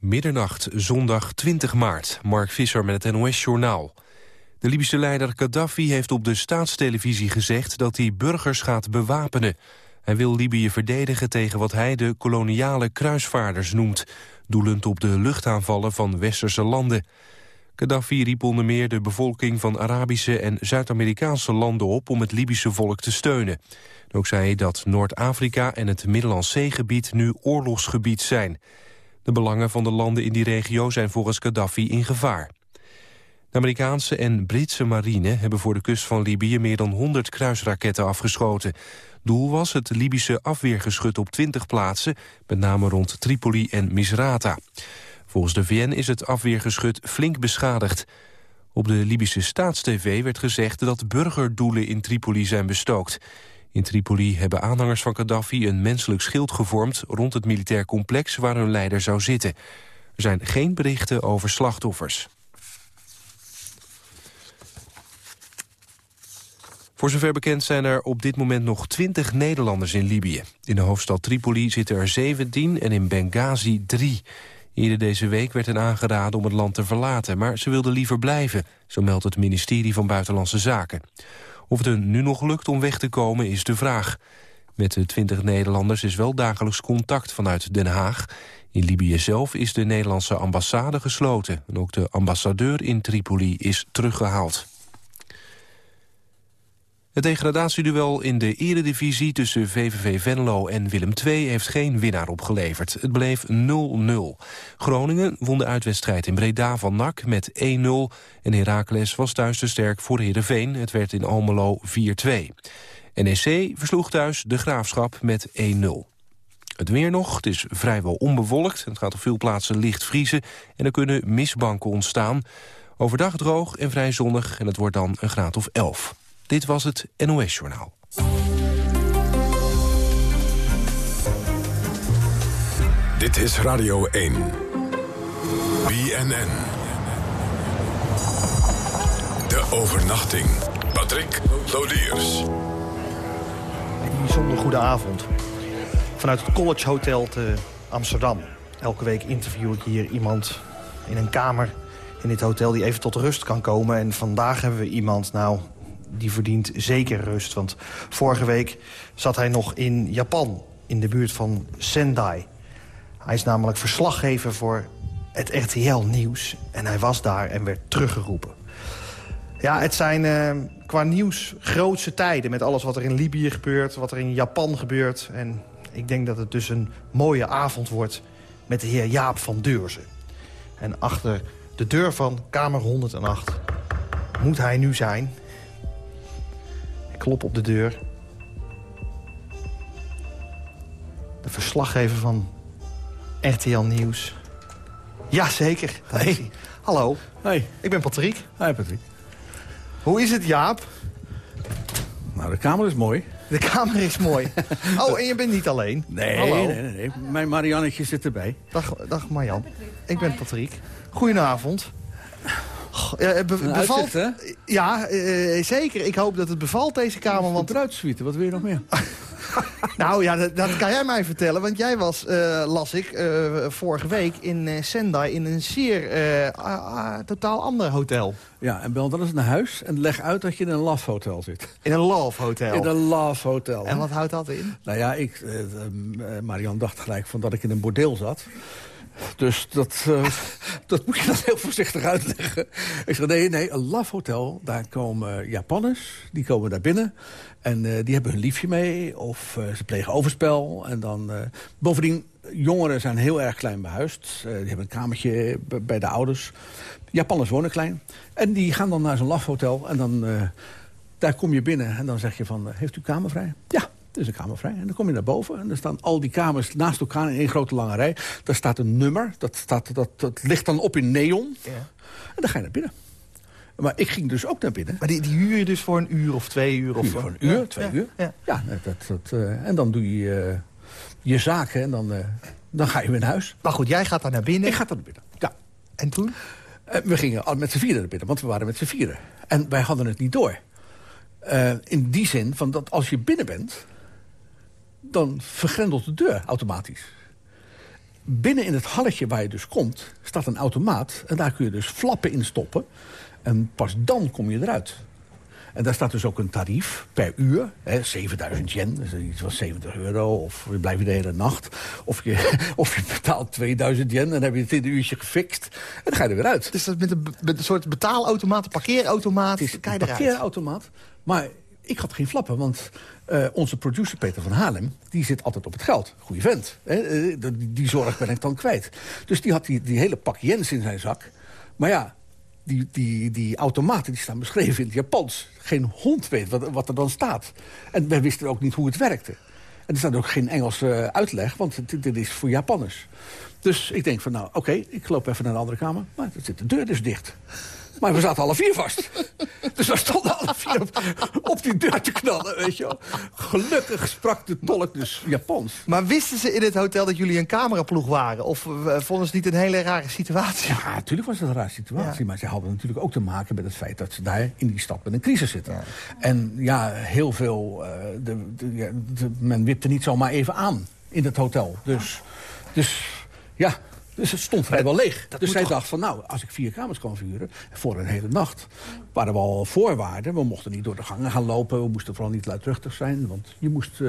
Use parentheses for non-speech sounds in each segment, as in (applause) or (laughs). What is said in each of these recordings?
Middernacht, zondag 20 maart. Mark Visser met het NOS-journaal. De Libische leider Gaddafi heeft op de staatstelevisie gezegd... dat hij burgers gaat bewapenen. Hij wil Libië verdedigen tegen wat hij de koloniale kruisvaarders noemt... doelend op de luchtaanvallen van westerse landen. Gaddafi riep onder meer de bevolking van Arabische en Zuid-Amerikaanse landen op... om het Libische volk te steunen. Ook zei hij dat Noord-Afrika en het Middellandse Zeegebied nu oorlogsgebied zijn... De belangen van de landen in die regio zijn volgens Gaddafi in gevaar. De Amerikaanse en Britse marine hebben voor de kust van Libië meer dan 100 kruisraketten afgeschoten. Doel was het Libische afweergeschut op 20 plaatsen, met name rond Tripoli en Misrata. Volgens de VN is het afweergeschut flink beschadigd. Op de Libische staatstv werd gezegd dat burgerdoelen in Tripoli zijn bestookt. In Tripoli hebben aanhangers van Gaddafi een menselijk schild gevormd... rond het militair complex waar hun leider zou zitten. Er zijn geen berichten over slachtoffers. Voor zover bekend zijn er op dit moment nog 20 Nederlanders in Libië. In de hoofdstad Tripoli zitten er 17 en in Benghazi 3. Eerder deze week werd hen aangeraden om het land te verlaten... maar ze wilden liever blijven, zo meldt het ministerie van Buitenlandse Zaken. Of het hun nu nog lukt om weg te komen is de vraag. Met de 20 Nederlanders is wel dagelijks contact vanuit Den Haag. In Libië zelf is de Nederlandse ambassade gesloten. En ook de ambassadeur in Tripoli is teruggehaald. Het degradatieduel in de eredivisie tussen VVV Venlo en Willem II heeft geen winnaar opgeleverd. Het bleef 0-0. Groningen won de uitwedstrijd in Breda van NAC met 1-0. En Heracles was thuis te sterk voor Heerenveen. Het werd in Almelo 4-2. NEC versloeg thuis de Graafschap met 1-0. Het weer nog, het is vrijwel onbewolkt. Het gaat op veel plaatsen licht vriezen en er kunnen misbanken ontstaan. Overdag droog en vrij zonnig en het wordt dan een graad of 11. Dit was het NOS Journaal. Dit is Radio 1. BNN. De overnachting. Patrick Lodiers. Een bijzonder goede avond. Vanuit het College Hotel te Amsterdam. Elke week interview ik hier iemand in een kamer in dit hotel... die even tot rust kan komen. En vandaag hebben we iemand, nou, die verdient zeker rust. Want vorige week zat hij nog in Japan, in de buurt van Sendai. Hij is namelijk verslaggever voor het RTL-nieuws. En hij was daar en werd teruggeroepen. Ja, het zijn uh, qua nieuws grootste tijden... met alles wat er in Libië gebeurt, wat er in Japan gebeurt. En ik denk dat het dus een mooie avond wordt met de heer Jaap van Deurzen. En achter de deur van kamer 108 moet hij nu zijn klop op de deur. De verslaggever van RTL Nieuws. Jazeker. Hey. Hallo. Hey. Ik ben Patrick. Hi Patrick. Hoe is het, Jaap? Nou, de kamer is mooi. De kamer is mooi. (laughs) oh, en je bent niet alleen? Nee, Hallo. nee, nee, nee. Mijn Mariannetje zit erbij. Dag, dag Marjan. Ik ben Patrick. Goedenavond. Ja, be Een bevalt... uitzicht, hè? Ja, eh, zeker. Ik hoop dat het bevalt, deze kamer. Want zwieten, wat wil je nog meer? (laughs) Nou ja, dat, dat kan jij mij vertellen. Want jij was, eh, las ik, eh, vorige week in eh, Sendai... in een zeer eh, totaal ander hotel. Ja, en bel dan eens naar huis en leg uit dat je in een love hotel zit. In een love hotel. In een love hotel. En wat houdt dat in? Nou ja, ik, eh, eh, Marian dacht gelijk van dat ik in een bordeel zat. Dus dat, eh, (laughs) dat moet je dan heel voorzichtig uitleggen. Ik zeg, nee, nee, een love hotel, daar komen Japanners, die komen daar binnen. En eh, die hebben hun liefje mee, of eh, ze plegen overspel. En dan, bovendien, jongeren zijn heel erg klein behuisd. Eh, die hebben een kamertje bij de ouders. Japanners wonen klein. En die gaan dan naar zo'n love hotel en dan... daar kom je binnen en dan zeg je van, heeft u kamer vrij? Ja, er is een kamer vrij. En dan kom je naar boven en er staan al die kamers naast elkaar in één grote lange rij. Daar staat een nummer, dat, staat, dat, dat ligt dan op in neon. Ja. En dan ga je naar binnen. Maar ik ging dus ook naar binnen. Maar die, die huur je dus voor een uur of twee uur? Of Voor een uur, twee Ja, uur. ja. Ja, dat, dat, eh, en dan doe je eh, je zaken en dan, eh, dan ga je weer naar huis. Maar goed, jij gaat daar naar binnen. Ik ga dan naar binnen. Ja. En toen? We gingen al met z'n vieren naar binnen, want we waren met z'n vieren. En wij hadden het niet door. In die zin van dat als je binnen bent... dan vergrendelt de deur automatisch. binnen in het halletje waar je dus komt, staat een automaat. En daar kun je dus flappen in stoppen. En pas dan kom je eruit. En daar staat dus ook een tarief per uur. Hè, 7000 yen, dus iets van 70 euro. Of je blijft de hele nacht. Of je, (laughs) of je betaalt 2000 yen en dan heb je het in een uurtje gefixt. En dan ga je er weer uit. Dus dat met een, met een soort betaalautomaat, een parkeerautomaat. Het is kan een parkeerautomaat. Maar ik had geen flappen, want eh, onze producer Peter van Haarlem... die zit altijd op het geld. Goeie vent. Hè? eh, die, zorg ben ik dan kwijt. Dus die had die, hele pak yens in zijn zak. Maar ja, die, die, die automaten die staan beschreven in het Japans. Geen hond weet wat, er dan staat. En wij wisten ook niet hoe het werkte. En er staat ook geen Engelse eh, uitleg, want dit, is voor Japanners. Dus ik denk van, nou, oké, ik loop even naar de andere kamer. Maar dan zit de deur dus dicht. Maar we zaten alle vier vast. Dus we stonden alle vier op, op die deur te knallen, weet je wel. Gelukkig sprak de tolk dus Japans. Maar wisten ze in het hotel dat jullie een cameraploeg waren? Of eh, vonden ze het niet een hele rare situatie? Ja, natuurlijk was het een rare situatie. Maar ze hadden natuurlijk ook te maken met het feit dat ze daar in die stad met een crisis zitten. En ja, heel veel... eh, de, de, de- men wipte niet zomaar even aan in het hotel. Dus, dus ja... Dus het stond vrijwel leeg. Dus zij dacht van, nou, als ik vier kamers kan verhuren... voor een hele nacht, waren we al voorwaarden. We mochten niet door de gangen gaan lopen. We moesten vooral niet luidruchtig zijn. Want je moest eh,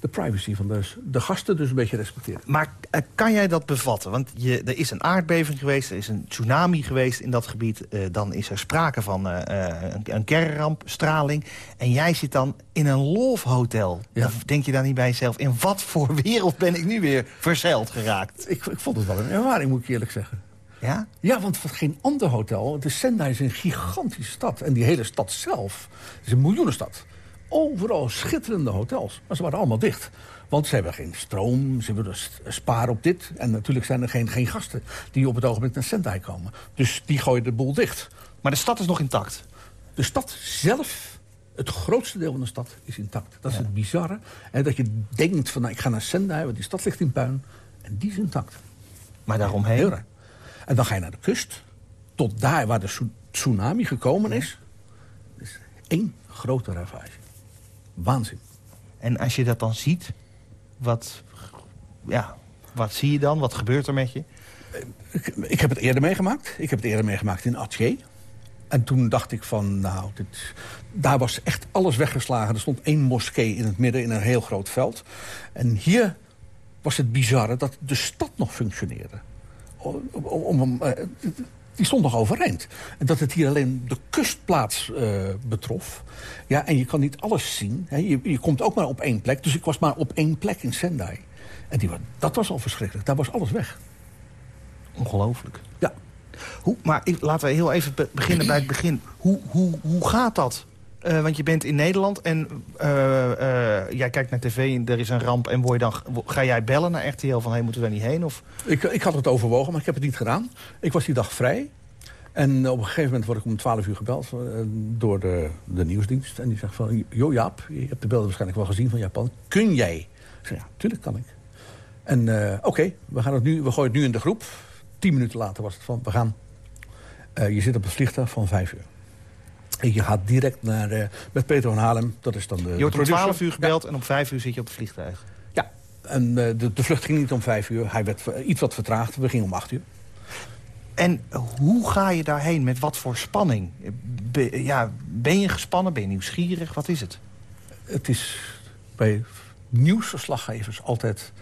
de privacy van de, de gasten dus een beetje respecteren. Maar eh, kan jij dat bevatten? Want je, er is een aardbeving geweest, er is een tsunami geweest in dat gebied. eh, dan is er sprake van een, een kernramp, straling. En jij zit dan in een love-hotel. Ja. Dan denk je dan niet bij jezelf... in wat voor wereld ben ik nu weer verzeild geraakt? Ik, ik vond het wel een ervaring, moet ik eerlijk zeggen. Ja? Ja, want geen ander hotel. De Sendai is een gigantische stad. En die hele stad zelf is een miljoenenstad. Overal schitterende hotels. Maar ze waren allemaal dicht. Want ze hebben geen stroom, ze willen sparen op dit. En natuurlijk zijn er geen, geen gasten die op het ogenblik naar Sendai komen. Dus die gooien de boel dicht. Maar de stad is nog intact. De stad zelf, het grootste deel van de stad, is intact. Dat is het bizarre. En dat je denkt van, nou, ik ga naar Sendai, want die stad ligt in puin. En die is intact. Maar daaromheen... En dan ga je naar de kust. Tot daar waar de tsu- tsunami gekomen is. is één grote ravage. Waanzin. En als je dat dan ziet, wat, ja, wat zie je dan? Wat gebeurt er met je? Ik, ik heb het eerder meegemaakt. Ik heb het eerder meegemaakt in Atje. En toen dacht ik van, nou, dit, daar was echt alles weggeslagen. Er stond één moskee in het midden in een heel groot veld. En hier was het bizarre dat de stad nog functioneerde. Om, eh, die stond nog overeind. En dat het hier alleen de kustplaats eh, betrof. Ja, en je kan niet alles zien. Hè. Je, je komt ook maar op één plek. Dus ik was maar op één plek in Sendai. En die, dat was al verschrikkelijk. Daar was alles weg. Ongelooflijk. Ja. Hoe, maar ik- laten we heel even be- beginnen bij het begin. Hoe, hoe, hoe gaat dat? Eh, want je bent in Nederland en eh, eh, jij kijkt naar tv en er is een ramp. En word je dan, ga jij bellen naar RTL van, hey, moeten we daar niet heen? Of, Ik, ik had het overwogen, maar ik heb het niet gedaan. Ik was die dag vrij. En op een gegeven moment word ik om 12 uur gebeld door de, de nieuwsdienst. En die zegt van, joh Jaap, je hebt de beelden waarschijnlijk wel gezien van Japan. Kun jij? Ik zeg, ja, tuurlijk kan ik. En oké, we gaan het nu, we gooien het nu in de groep. Tien minuten later was het van, we gaan. Je zit op het vliegtuig van vijf uur. Je gaat direct naar, eh, met Peter van Halem, dat is dan de je wordt om producer. 12 uur gebeld en om 5 uur zit je op het vliegtuig. Ja, en eh, de, de vlucht ging niet om vijf uur. Hij werd iets wat vertraagd. We gingen om acht uur. En hoe ga je daarheen? Met wat voor spanning? Be- ja, ben je gespannen? Ben je nieuwsgierig? Wat is het? Het is bij nieuwsverslaggevers altijd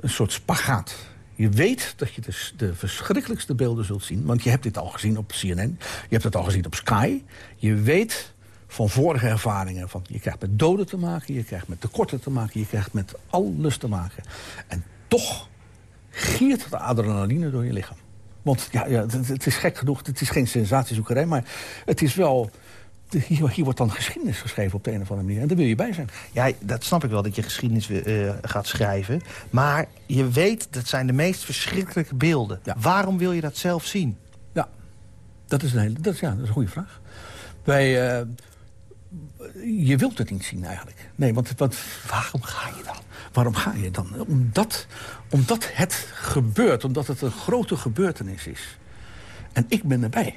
een soort spagaat. Je weet dat je de, de verschrikkelijkste beelden zult zien. Want je hebt dit al gezien op CNN. Je hebt het al gezien op Sky. Je weet van vorige ervaringen. Van, je krijgt met doden te maken. Je krijgt met tekorten te maken. Je krijgt met alles te maken. En toch giert de adrenaline door je lichaam. Want ja, ja het, het is gek genoeg. Het is geen sensatiezoekerij. Maar het is wel... Hier, hier wordt dan geschiedenis geschreven op de een of andere manier. En daar wil je bij zijn. Ja, dat snap ik wel, dat je geschiedenis eh, gaat schrijven. Maar je weet, dat zijn de meest verschrikkelijke beelden. Ja. Waarom wil je dat zelf zien? Ja, dat is een, hele, dat is, ja, dat is een goede vraag. Wij, eh, je wilt het niet zien eigenlijk. Nee, want, want Waarom ga je dan? waarom ga je dan? Omdat, omdat het gebeurt, omdat het een grote gebeurtenis is. En ik ben erbij.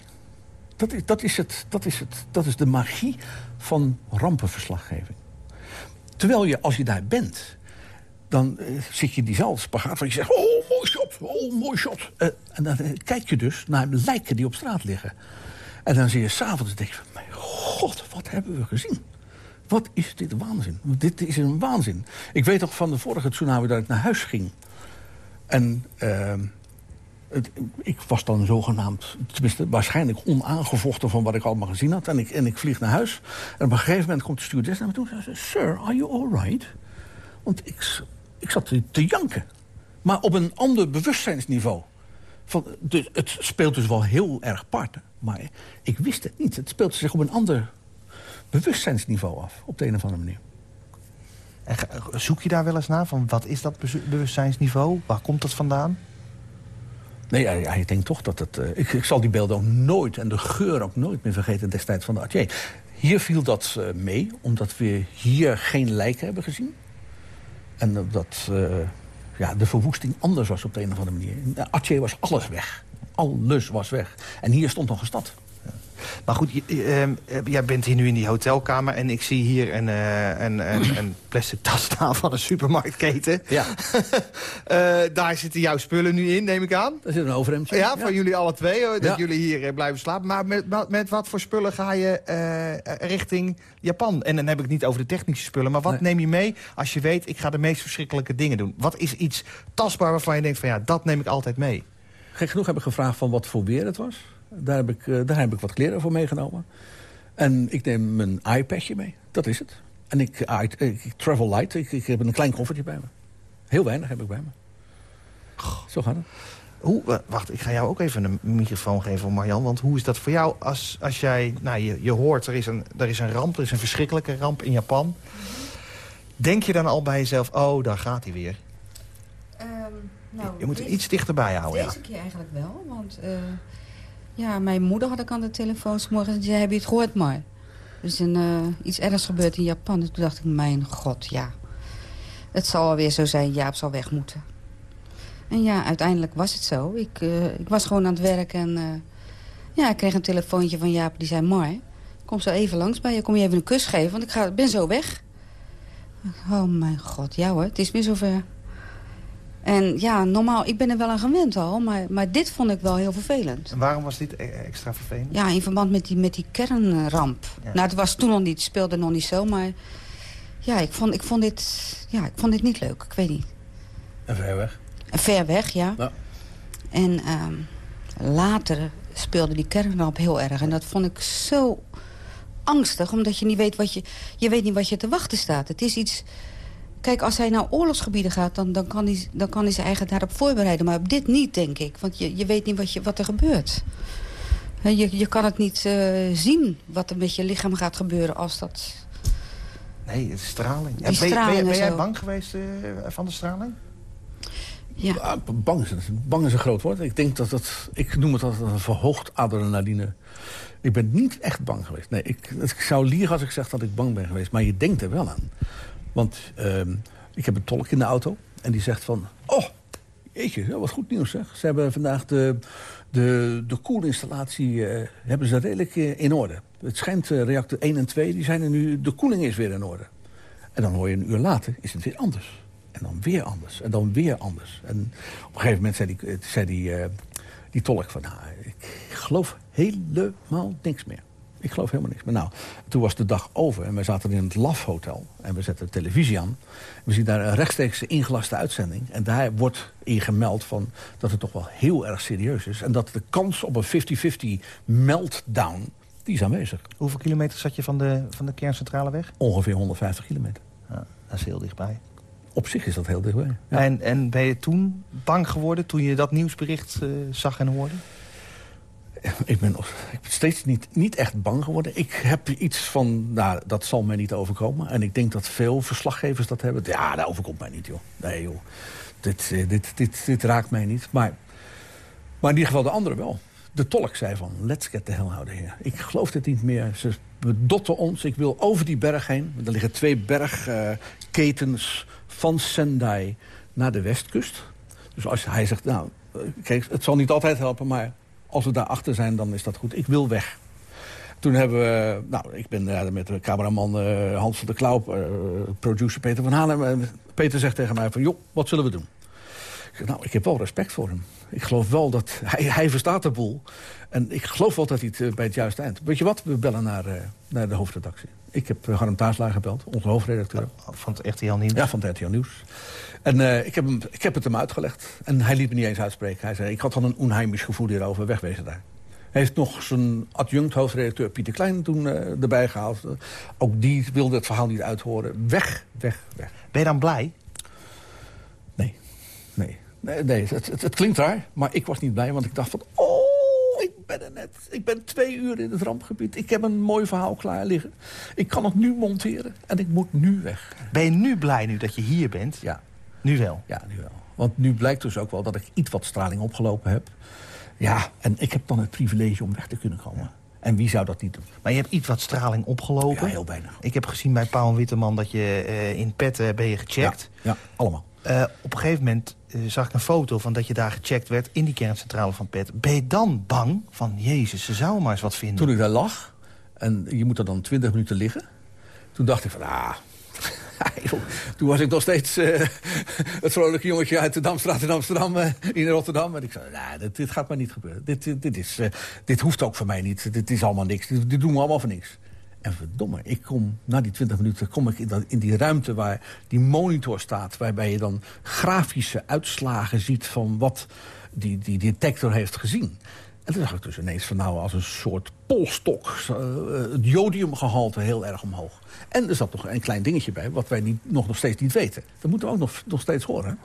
Dat is, dat is, het, dat is, het, dat is de magie van rampenverslaggeving. Terwijl je, als je daar bent, dan eh, zit je in diezelfde spagaat van je zegt... oh, mooi shot, oh, mooi shot. Uh, en dan uh, kijk je dus naar lijken die op straat liggen. En dan zie je s'avonds, denk je, mijn god, wat hebben we gezien? Wat is dit waanzin? Dit is een waanzin. Ik weet nog van de vorige tsunami dat ik naar huis ging. En uh, ik was dan zogenaamd, tenminste waarschijnlijk onaangevochten van wat ik allemaal gezien had. En ik, en ik vlieg naar huis. En op een gegeven moment komt de stewardess naar me toe en zei... Sir, are you all right? Want ik, ik zat te janken. Maar op een ander bewustzijnsniveau. Van, dus, het speelt dus wel heel erg parten. Maar ik wist het niet. Het speelt zich op een ander bewustzijnsniveau af. Op de een of andere manier. En zoek je daar wel eens naar? Van wat is dat bewustzijnsniveau? Waar komt dat vandaan? Nee, ja, ik denk toch dat het... Uh, ik, ik, zal die beelden ook nooit en de geur ook nooit meer vergeten destijds van de atelier. Hier viel dat uh, mee, omdat we hier geen lijken hebben gezien. En dat uh, ja, de verwoesting anders was op de een of andere manier. Atelier was alles weg. Alles was weg. En hier stond nog een stad. Maar goed, uh, jij bent hier nu in die hotelkamer... en ik zie hier een, uh, een, een, (clears throat) een, plastic tas staan van een supermarktketen. Ja. uh, (laughs) daar zitten jouw spullen nu in, neem ik aan. Daar zit een overhemdje. Ja, ja. van jullie alle twee, dat ja. jullie hier blijven slapen. Maar met, met wat voor spullen ga je richting Japan? En dan heb ik het niet over de technische spullen... maar wat nee. neem je mee als je weet... ik ga de meest verschrikkelijke dingen doen? Wat is iets tastbaar waarvan je denkt van ja, dat neem ik altijd mee? Gek genoeg heb ik gevraagd van wat voor weer het was... Daar heb, ik, uh, daar heb ik wat kleren voor meegenomen. En ik neem mijn iPadje mee. Dat is het. En ik, ik, ik travel light. Ik, ik, heb een klein koffertje bij me. Heel weinig heb ik bij me. Zo gaat het. Hoe, wacht, ik ga jou ook even een microfoon geven, Marjan. Want hoe is dat voor jou als, als jij... Nou, je, je hoort, er is, een, er is een ramp, er is een verschrikkelijke ramp in Japan. Denk je dan al bij jezelf, oh, daar gaat hij weer? Um, nou, je moet er iets dichterbij houden, deze ja. keer eigenlijk wel, want... Uh... Ja, mijn moeder had ik aan de telefoon morgen heb je het gehoord maar? Er is een, uh, iets ergs gebeurd in Japan. En toen dacht ik, mijn god, ja. Het zal alweer zo zijn, Jaap zal weg moeten. En ja, uiteindelijk was het zo. Ik, uh, ik was gewoon aan het werk en uh, ja, ik kreeg een telefoontje van Jaap. Die zei, Mooi, kom zo even langs bij je. Kom je even een kus geven, want ik ga, ben zo weg. Oh mijn god, ja hoor, het is weer zover. En ja, normaal, ik ben er wel aan gewend al, maar, maar dit vond ik wel heel vervelend. En waarom was dit e- extra vervelend? Ja, in verband met die, met die kernramp. Ja. Nou, het was toen nog niet, speelde nog niet zo, maar ja, ik vond, ik vond, dit, ja, ik vond dit niet leuk. Ik weet niet. En ver weg? En ver weg, ja. ja. En um, later speelde die kernramp heel erg. En dat vond ik zo angstig, omdat je niet weet wat je, je, weet niet wat je te wachten staat. Het is iets Kijk, als hij naar oorlogsgebieden gaat, dan, dan, kan hij, dan kan hij zich eigenlijk daarop voorbereiden. Maar op dit niet, denk ik. Want je, je weet niet wat, je, wat er gebeurt. Je, je kan het niet uh, zien wat er met je lichaam gaat gebeuren als dat... Nee, het is straling. Die straling ben, ben, ben jij bang geweest uh, van de straling? Ja. ja. bang, is, bang is een groot woord. Ik denk dat dat... Ik noem het altijd een verhoogd adrenaline. Ik ben niet echt bang geweest. Nee, ik, ik zou liegen als ik zeg dat ik bang ben geweest. Maar je denkt er wel aan. Want uh, ik heb een tolk in de auto en die zegt van... Oh, jeetje, wat goed nieuws zeg. Ze hebben vandaag de, de, de koelinstallatie uh, hebben ze redelijk uh, in orde. Het schijnt uh, reactor 1 en 2, die zijn er nu, de koeling is weer in orde. En dan hoor je een uur later, is het weer anders. En dan weer anders. En dan weer anders. En op een gegeven moment zei die, zei die, die tolk van... Nou, ik geloof helemaal niks meer. Ik geloof helemaal niks. Maar nou, toen was de dag over en we zaten in het LAF Hotel. En we zetten de televisie aan. We zien daar een rechtstreeks ingelaste uitzending. En daar wordt in gemeld van dat het toch wel heel erg serieus is. En dat de kans op een 50-50 meltdown, die is aanwezig. Hoeveel kilometer zat je van de, van de kerncentrale weg? Ongeveer 150 kilometer. Ja, dat is heel dichtbij. Op zich is dat heel dichtbij. Ja. En, en ben je toen bang geworden toen je dat nieuwsbericht uh, zag en hoorde? Ik ben, ik ben steeds niet, niet echt bang geworden. Ik heb iets van, nou, dat zal mij niet overkomen. En ik denk dat veel verslaggevers dat hebben. Ja, dat overkomt mij niet, joh. Nee, joh. Dit, dit, dit, dit raakt mij niet. Maar, maar in ieder geval de anderen wel. De tolk zei van, let's get the hell out of here. Ik geloof dit niet meer. Ze bedotten ons. Ik wil over die berg heen. Er liggen twee bergketens van Sendai naar de westkust. Dus als hij zegt, nou, kijk, het zal niet altijd helpen, maar als we daarachter zijn, dan is dat goed. Ik wil weg. Toen hebben we, nou, ik ben uh, met de cameraman uh, Hans van der Klauw, uh, producer Peter van Halen. Peter zegt tegen mij van, joh, wat zullen we doen? Ik Nou, ik heb wel respect voor hem. Ik geloof wel dat (laughs) hij, hij verstaat de boel. En ik geloof wel dat hij het eh, bij het juiste eind... Weet je wat? We bellen naar, naar de hoofdredactie. Ik heb uh, Harm Taaslaar gebeld, onze hoofdredacteur. Van het RTL Nieuws? Ja, van het RTL Nieuws. En uh, ik, heb hem, ik heb het hem uitgelegd. En hij liet me niet eens uitspreken. Hij zei, ik had al een onheimisch gevoel hierover. Wegwezen daar. Hij heeft nog zijn adjunct hoofdredacteur Pieter Klein toen uh, erbij gehaald. ook die wilde het verhaal niet uithoren. Weg, weg, weg. Ben je dan blij? Nee, nee. Nee, nee het, het, het, klinkt raar, maar ik was niet blij. Want ik dacht van, oh, ben er net. Ik ben twee uur in het rampgebied. Ik heb een mooi verhaal klaar liggen. Ik kan het nu monteren en ik moet nu weg. Ben je nu blij nu dat je hier bent? Ja. Nu wel? Ja, nu wel. Want nu blijkt dus ook wel dat ik iets wat straling opgelopen heb. Ja, en ik heb dan het privilege om weg te kunnen komen. Ja. En wie zou dat niet doen? Maar je hebt iets wat straling opgelopen. Ja, heel weinig. Ik heb gezien bij Paul Witteman dat je uh, in pet uh, ben je gecheckt. Ja, ja allemaal. Uh, op een gegeven moment zag ik een foto van dat je daar gecheckt werd... in die kerncentrale van PET. Ben je dan bang van, jezus, ze zouden maar eens wat vinden? Toen ik daar lag, en je moet er dan 20 minuten liggen... toen dacht ik van, ah... (laughs) Toen was ik nog steeds uh, (laughs) het vrolijke jongetje uit de Damstraat in Amsterdam, uh, in Rotterdam. En ik zei, nah, dit, dit, gaat maar niet gebeuren. Dit, dit, is, dit hoeft ook voor mij niet. Dit is allemaal niks. Dit, dit doen we allemaal voor niks. En verdomme, ik kom na die 20 minuten kom ik in, die ruimte waar die monitor staat... waarbij je dan grafische uitslagen ziet van wat die, die detector heeft gezien. En toen zag ik dus ineens van nou als een soort polstok... Uh, het jodiumgehalte heel erg omhoog. En er zat nog een klein dingetje bij, wat wij niet, nog, nog steeds niet weten. Dat moeten we ook nog, nog steeds horen.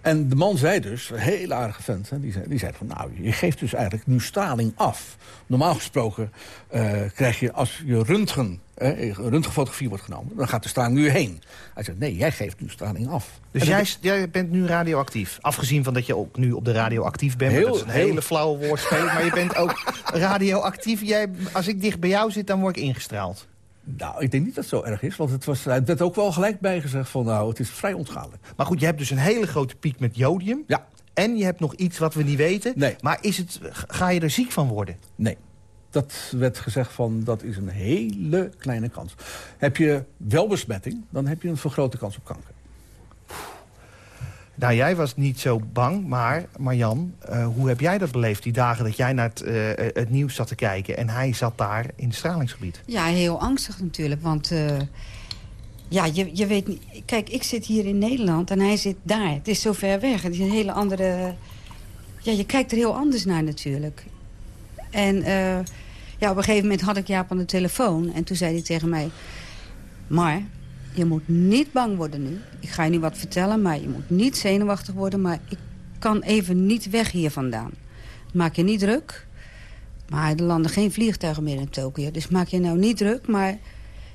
En de man zei dus, een heel aardige vent, hè, die, zei, die zei van... nou, je geeft dus eigenlijk nu straling af. Normaal gesproken uh, krijg je, als je röntgen, eh, een röntgenfotografie wordt genomen... dan gaat de straling nu heen. Hij zei, nee, jij geeft nu straling af. Dus jij, jij, bent nu radioactief? Afgezien van dat je ook nu op de radioactief bent. Heel, dat is een heel... hele flauwe woordspeling. maar je bent ook (laughs) radioactief. Jij, als ik dicht bij jou zit, dan word ik ingestraald. Nou, ik denk niet dat het zo erg is. Want het, was, het werd ook wel gelijk bijgezegd van... nou, het is vrij onschadelijk. Maar goed, je hebt dus een hele grote piek met jodium. Ja. En je hebt nog iets wat we niet weten. Nee. Maar is het, ga je er ziek van worden? Nee. Dat werd gezegd van, dat is een hele kleine kans. Heb je wel besmetting, dan heb je een vergrote kans op kanker. Nou, jij was niet zo bang, maar Marjan, uh, hoe heb jij dat beleefd? Die dagen dat jij naar het, uh, het, nieuws zat te kijken en hij zat daar in het stralingsgebied. Ja, heel angstig natuurlijk, want ja, je, je weet niet... Kijk, ik zit hier in Nederland en hij zit daar. Het is zo ver weg. Het is een hele andere... Ja, je kijkt er heel anders naar natuurlijk. En ja, op een gegeven moment had ik Jaap aan de telefoon en toen zei hij tegen mij... Maar je moet niet bang worden nu. Ik ga je niet wat vertellen, maar je moet niet zenuwachtig worden. Maar ik kan even niet weg hier vandaan. Maak je niet druk. Maar er landen geen vliegtuigen meer in Tokio. Dus maak je nou niet druk, maar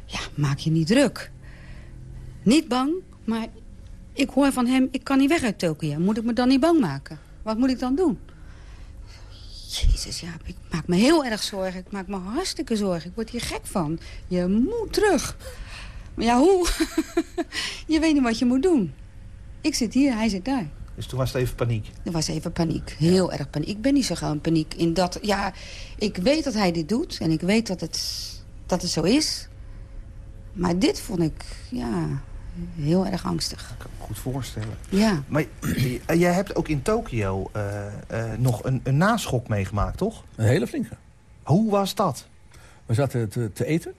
ja, maak je niet druk. Niet bang, maar ik hoor van hem, ik kan niet weg uit Tokio. Moet ik me dan niet bang maken? Wat moet ik dan doen? Jezus, ja, ik maak me heel erg zorgen. Ik maak me hartstikke zorgen. Ik word hier gek van. Je moet terug. Maar ja, hoe? (laughs) je weet niet wat je moet doen. Ik zit hier, hij zit daar. Dus toen was het even paniek? Er was even paniek. Heel erg paniek. Ik ben niet zo gauw in paniek. In dat, ja, ik weet dat hij dit doet. En ik weet dat het, dat het zo is. Maar dit vond ik, ja, heel erg angstig. Ik kan me goed voorstellen. Ja. Maar (clears throat) jij hebt ook in Tokio uh, uh, nog een, een naschok meegemaakt, toch? Een hele flinke. Hoe was dat? We zaten te, te eten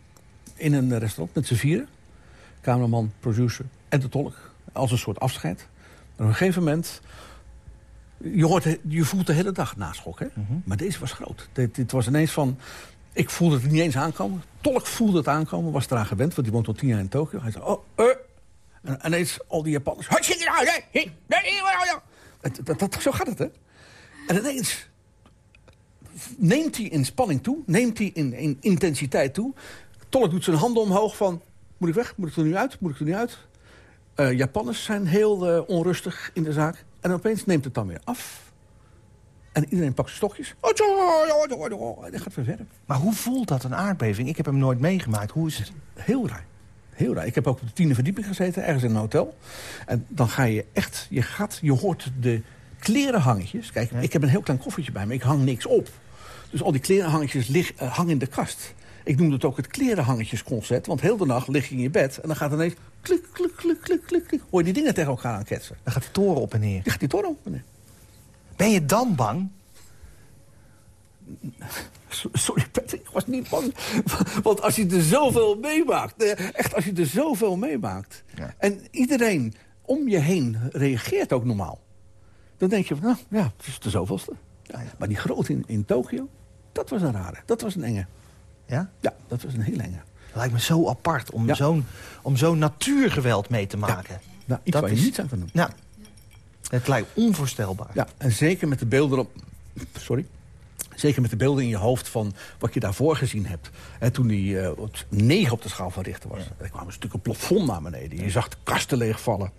in een restaurant met z'n vieren cameraman, producer en de tolk. Als een soort afscheid. Op een gegeven moment... Je, hoort, je voelt de hele dag naschok, hè? Mm -hmm. Maar deze was groot. Dit, dit, was ineens van... Ik voelde het niet eens aankomen. Tolk voelde het aankomen, was eraan gewend. Want die woont al tien jaar in Tokio. Hij zei, oh, uh. En ineens al die Japanners... Dat, dat, zo gaat het, hè? En ineens neemt hij in spanning toe. Neemt hij in, in intensiteit toe. Tolk doet zijn handen omhoog van... Moet ik weg? Moet ik er nu uit? Moet ik er nu uit? Uh, Japanners zijn heel uh, onrustig in de zaak. En opeens neemt het dan weer af. En iedereen pakt zijn stokjes. En dat gaat weer verder. Maar hoe voelt dat, een aardbeving? Ik heb hem nooit meegemaakt. Hoe is het? Heel raar. Heel raar. Ik heb ook op de tiende verdieping gezeten, ergens in een hotel. En dan ga je echt, je gaat, je hoort de klerenhangetjes. Kijk, ja. ik heb een heel klein koffertje bij me, ik hang niks op. Dus al die klerenhangetjes lig, uh, hangen in de kast. Ik noemde het ook het klerenhangetjesconcert. Want heel de nacht lig je in je bed en dan gaat ineens... klik, klik, klik, klik, klik, klik. Hoor je die dingen tegen elkaar aan ketsen. Dan gaat die toren op en neer. Je gaat die toren op. Nee. Ben je dan bang? (laughs) So- Sorry Patrick, ik was niet bang. (laughs) Want als je er zoveel meemaakt... eh, Echt, als je er zoveel meemaakt... Ja. en iedereen om je heen reageert ook normaal... dan denk je van, nou ja, het is de zoveelste. Ja, maar die grote in, in Tokio, dat was een rare. Dat was een enge. Ja? Ja, dat was een heel enge. Lijkt me zo apart om Ja. zo'n zo'n natuurgeweld mee te maken. Nou, iets Dat waar je is- niets aan kan doen. Ja. Het lijkt onvoorstelbaar. Ja, en zeker met de beelden op... Sorry. Zeker met de beelden in je hoofd van wat je daarvoor gezien hebt. En toen die op negen op de schaal van Richter was. Er kwamen stukken plafond naar beneden. Je zag de kasten leegvallen.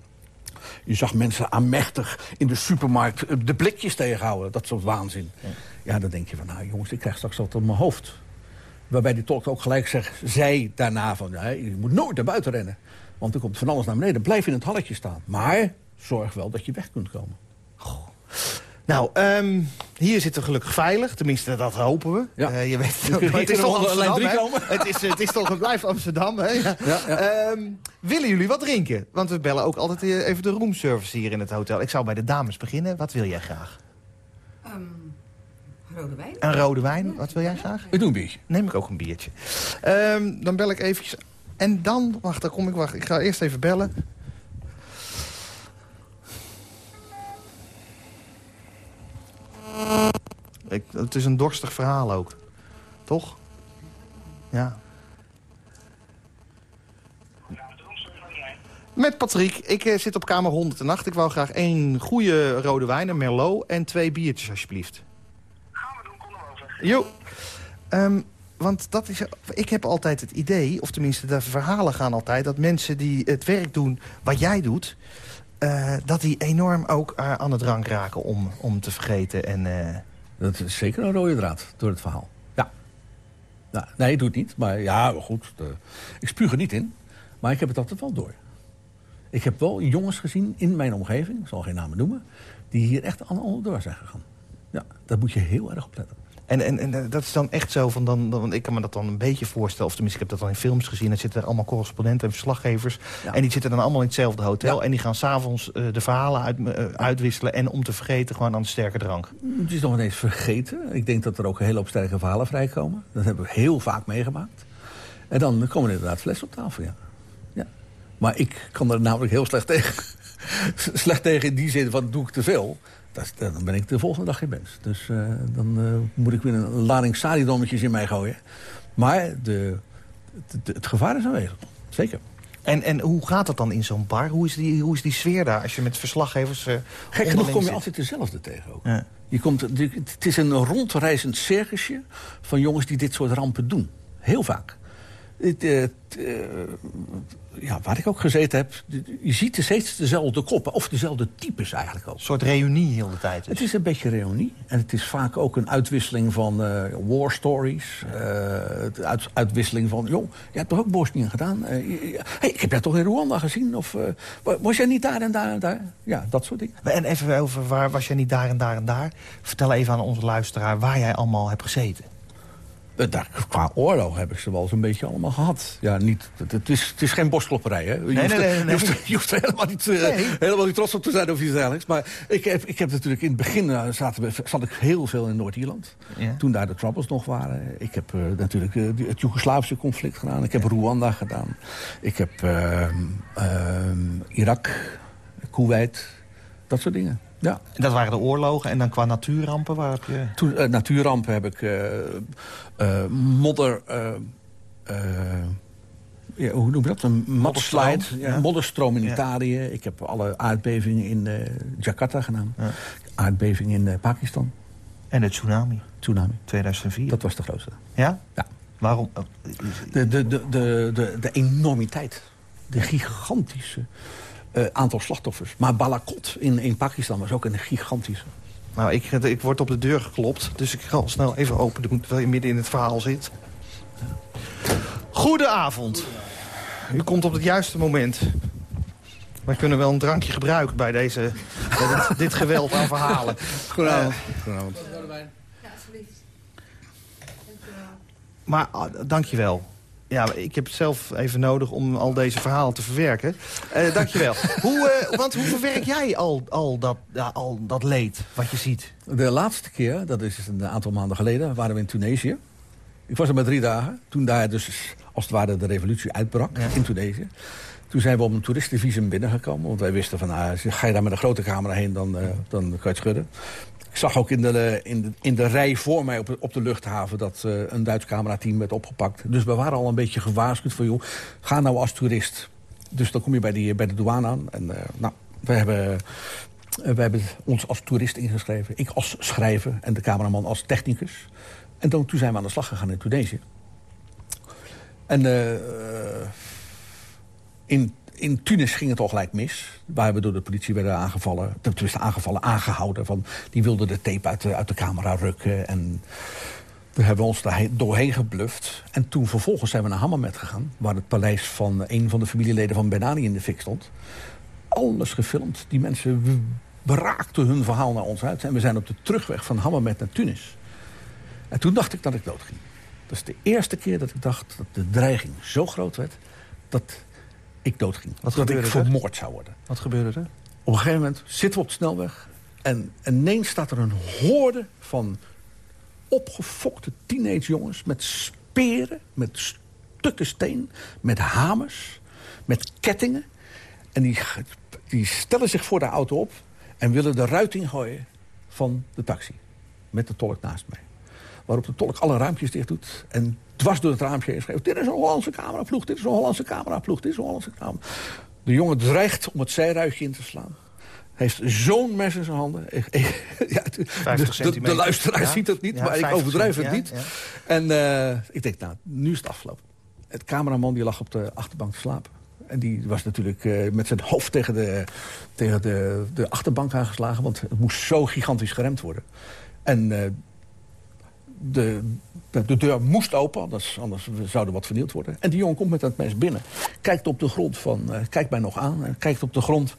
Je zag mensen aanmächtig in de supermarkt eh, de blikjes tegenhouden. Dat soort waanzin. Ja, dan denk je van, nou jongens, ik krijg straks wat op mijn hoofd. Waarbij die tolk ook gelijk zegt, zei daarna van... "Nee, je moet nooit naar buiten rennen. Want er komt van alles naar beneden. Blijf in het halletje staan. Maar zorg wel dat je weg kunt komen. Nou, ehm, hier zitten we gelukkig veilig. Tenminste, dat hopen we. Ja. Eh, je weet (laughs) je het is toch Amsterdam, hè? komen? Het is, het is toch, het blijft Amsterdam, hè? Ja. Ja, ja. Ehm, willen jullie wat drinken? Want we bellen ook altijd eh, even de roomservice hier in het hotel. Ik zou bij de dames beginnen. Wat wil jij graag? Ehm, rode wijn? Een rode wijn. Wat wil jij graag? Ik doe een biertje. Neem ik ook een biertje. Ehm, dan bel ik eventjes. En dan, wacht, dan kom ik, wacht. Ik ga eerst even bellen. Ik, het is een dorstig verhaal ook. Toch? Ja. Met Patrick. Ik eh, zit op kamer 108. Ik wou graag één goede rode wijn, een Merlot... en twee biertjes, alsjeblieft. Jo. Ehm, want dat is, ik heb altijd het idee, of tenminste de verhalen gaan altijd... dat mensen die het werk doen wat jij doet... eh, dat die enorm ook eh, aan het drank raken om, om te vergeten. En, eh, Dat is zeker een rode draad door het verhaal. Ja. Nou, nee, ik doe het niet. Maar ja, goed. ik spuug er niet in. Maar ik heb het altijd wel door. Ik heb wel jongens gezien in mijn omgeving, ik zal geen namen noemen... die hier echt aan onderdoor zijn gegaan. Ja, daar moet je heel erg op letten. En, en, en eh, dat is dan echt zo van... Dan, dan, want ik kan me dat dan een beetje voorstellen... of tenminste, ik heb dat dan in films gezien... dan zitten er allemaal correspondenten en verslaggevers... Ja. en die zitten dan allemaal in hetzelfde hotel... Ja. en die gaan s'avonds uh, de verhalen uit, eh, uitwisselen... en om te vergeten gewoon aan de sterke drank. Het is nog ineens vergeten. Ik denk dat er ook een hele hoop sterke verhalen vrijkomen. Dat hebben we heel vaak meegemaakt. En dan komen er inderdaad flessen op tafel, ja. ja. Maar ik kan er namelijk heel slecht tegen. (laughs) slecht tegen in die zin van, doe ik te veel... Dat, dan ben ik de volgende dag geen mens. Dus eh, dan eh, moet ik weer een lading salidommetjes in mij gooien. Maar de, het, het gevaar is aanwezig. Zeker. En, en hoe gaat dat dan in zo'n bar? Hoe is, die, hoe is die sfeer daar als je met verslaggevers... eh, Gek genoeg kom je zit? altijd dezelfde tegen ook. Ja. Je komt, het is een rondreizend circusje van jongens die dit soort rampen doen. Heel vaak. Ja, waar ik ook gezeten heb, je ziet steeds dezelfde koppen. Of dezelfde types eigenlijk al. Een soort reunie heel de tijd. dus. Het is een beetje reunie. En het is vaak ook een uitwisseling van eh, war stories. eh, het uit, uitwisseling van, joh, jij hebt toch ook Bosnië gedaan? Eh, je- hey, ik heb jou toch in Rwanda gezien? Of eh, wa- was jij niet daar en daar en daar? Ja, dat soort dingen. En even over waar was jij niet daar en daar en daar? Vertel even aan onze luisteraar waar jij allemaal hebt gezeten. Eh, Daar, qua oorlog heb ik ze wel zo'n beetje allemaal gehad. Ja, niet, het, is, het is geen borstklopperij, hè? Je, Nee, hoeft, nee, nee, je nee. hoeft- je hoeft er helemaal niet, eh, helemaal niet trots op te zijn of iets dergelijks. Maar ik heb, ik heb natuurlijk in het begin zaten we, zat ik heel veel in Noord-Ierland. Ja. Toen daar de Troubles nog waren. Ik heb natuurlijk het Joegoslavische conflict gedaan. Ik heb Rwanda gedaan. Ik heb ehm, ehm, Irak, Kuwait, dat soort dingen. Ja. Dat waren de oorlogen. En dan qua natuurrampen, waar heb je... Toen, eh, natuurrampen heb ik eh, eh, modder... ja, hoe noem je dat? Een modderslide. Ja, modderstroom in Ja. Italië. Ik heb alle aardbevingen in Jakarta gedaan. Ja. Aardbeving in Pakistan. En de tsunami, Tsunami. 2004. Dat was de grootste. Ja? Ja. Waarom? De, de, de, de, de, de enormiteit. De gigantische eh, aantal slachtoffers. Maar Balakot in, in Pakistan was ook een gigantische. Nou, ik, ik word op de deur geklopt. Dus ik ga al snel even open doen, terwijl je midden in het verhaal zit. Goedenavond. U komt op het juiste moment. Wij kunnen wel een drankje gebruiken bij, deze, bij dit, dit geweld aan verhalen. (laughs) Goedenavond. Goedenavond. Maar uh, dankjewel. Ja, ik heb het zelf even nodig om al deze verhalen te verwerken. Uh, dankjewel. (laughs) hoe, uh, want hoe verwerk jij al, al, dat, ja, al dat leed wat je ziet? De laatste keer, dat is een aantal maanden geleden, waren we in Tunesië. Ik was er maar drie dagen. Toen daar dus als het ware de revolutie uitbrak ja. in Tunesië. Toen zijn we op een toeristenvisum binnengekomen. Want wij wisten van, ah, ga je daar met een grote camera heen, dan, uh, dan kan je het schudden. Ik zag ook in de, in de, in de rij voor mij op, op de luchthaven... dat uh, een Duits camerateam werd opgepakt. Dus we waren al een beetje gewaarschuwd van... joh, ga nou als toerist. Dus dan kom je bij, die, bij de douane aan. En uh, nou, we hebben, we hebben ons als toerist ingeschreven. Ik als schrijver en de cameraman als technicus. En toen, toen zijn we aan de slag gegaan in Tunesië. En in, in Tunis ging het al gelijk mis. Waar we door de politie werden aangevallen. Tenminste aangevallen, aangehouden. Van, die wilden de tape uit de, uit de camera rukken. En toen hebben we ons daar doorheen gebluft. En toen vervolgens zijn we naar Hammamet gegaan. Waar het paleis van een van de familieleden van Ben Ali in de fik stond. Alles gefilmd. Die mensen beraakten hun verhaal naar ons uit. En we zijn op de terugweg van Hammamet naar Tunis. En toen dacht ik dat ik doodging. Dat is de eerste keer dat ik dacht dat de dreiging zo groot werd... dat ik doodging. Wat dat ik er? vermoord zou worden. Wat gebeurde er? Op een gegeven moment zitten we op de snelweg... en ineens staat er een hoorde van opgefokte teenagejongens... met speren, met stukken steen, met hamers, met kettingen. En die, die stellen zich voor de auto op... en willen de ruit ingooien van de taxi. Met de tolk naast mij. Waarop de tolk alle raampjes dicht doet. En dwars door het raampje heen schreef... dit is een Hollandse cameraploeg, dit is een Hollandse cameraploeg, dit is een Hollandse camera. De jongen dreigt om het zijruitje in te slaan. Hij heeft zo'n mes in zijn handen. (laughs) ja, de, de, de, luisteraar ja? ziet het niet, ja, maar ik overdrijf het niet. En uh, ik denk, nou, nu is het afgelopen. Het cameraman die lag op de achterbank te slapen. En die was natuurlijk uh, met zijn hoofd tegen, de, tegen de, de achterbank aangeslagen. Want het moest zo gigantisch geremd worden. En uh, de, de deur moest open, anders, anders zou er wat vernield worden. En die jongen komt met dat mes binnen. Kijkt op de grond van, uh, kijkt mij nog aan. En kijkt op de grond.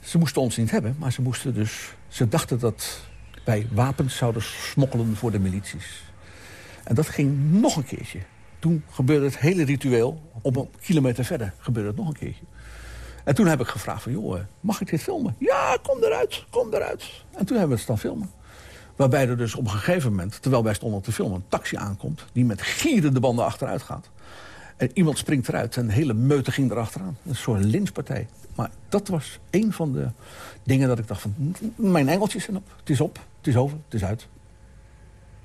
Ze moesten ons niet hebben, maar ze moesten dus... Ze dachten dat wij wapens zouden smokkelen voor de milities. En dat ging nog een keertje. Toen gebeurde het hele ritueel. Op een kilometer verder gebeurde het nog een keertje. En toen heb ik gevraagd van, joh, mag ik dit filmen? Ja, kom eruit, kom eruit. En toen hebben we het staan filmen. Waarbij er dus op een gegeven moment, terwijl wij stonden te filmen... een taxi aankomt die met gieren de banden achteruit gaat. En iemand springt eruit en een hele meute ging erachteraan. Een soort lynchpartij. Maar dat was een van de dingen dat ik dacht van... mijn engeltjes zijn op, het is op, het is over, het is uit.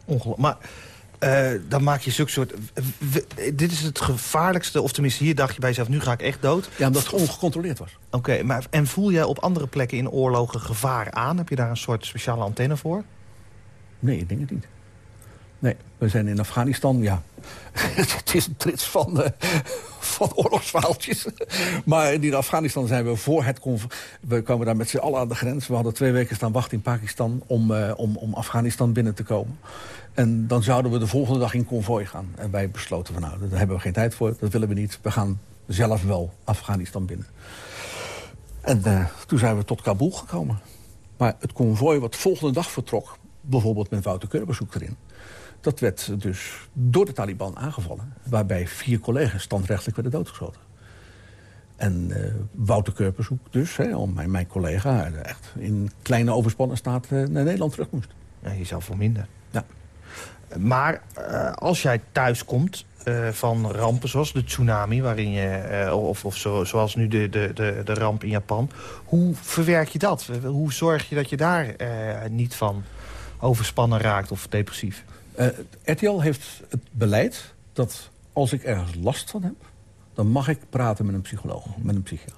Ongelooflijk. Maar uh, dan maak je zulke soort... dit is het gevaarlijkste, of tenminste hier dacht je bij jezelf... nu ga ik echt dood. Ja, omdat het ongecontroleerd was. Oké, okay, maar en voel jij op andere plekken in oorlogen gevaar aan? Heb je daar een soort speciale antenne voor? Nee, ik denk het niet. Nee, we zijn in Afghanistan, ja. (laughs) het is een trits van, uh, van oorlogsverhaaltjes. maar in Afghanistan zijn we voor het... We komen daar met z'n allen aan de grens. We hadden twee weken staan wachten in Pakistan om, uh, om, om Afghanistan binnen te komen. En dan zouden we de volgende dag in konvooi gaan. En wij besloten van nou, daar hebben we geen tijd voor. Dat willen we niet. We gaan zelf wel Afghanistan binnen. En uh, toen zijn we tot Kabul gekomen. Maar het konvooi wat volgende dag vertrok bijvoorbeeld met Wouter Kurbershoek erin. Dat werd dus door de Taliban aangevallen. Waarbij vier collega's standrechtelijk werden doodgeschoten. En uh, Wouter Kurpershoek dus, hè, mijn, mijn collega... echt in kleine overspannen staat uh, naar Nederland terug moest. Ja, jezelf wel minder. Ja. Maar uh, als jij thuis komt van rampen zoals de tsunami... Waarin je, of, of zo, zoals nu de, de, de, de ramp in Japan... hoe verwerk je dat? Hoe zorg je dat je daar niet van overspannen raakt of depressief? Uh, RTL heeft het beleid dat als ik ergens last van heb... dan mag ik praten met een psycholoog, met een psychiater.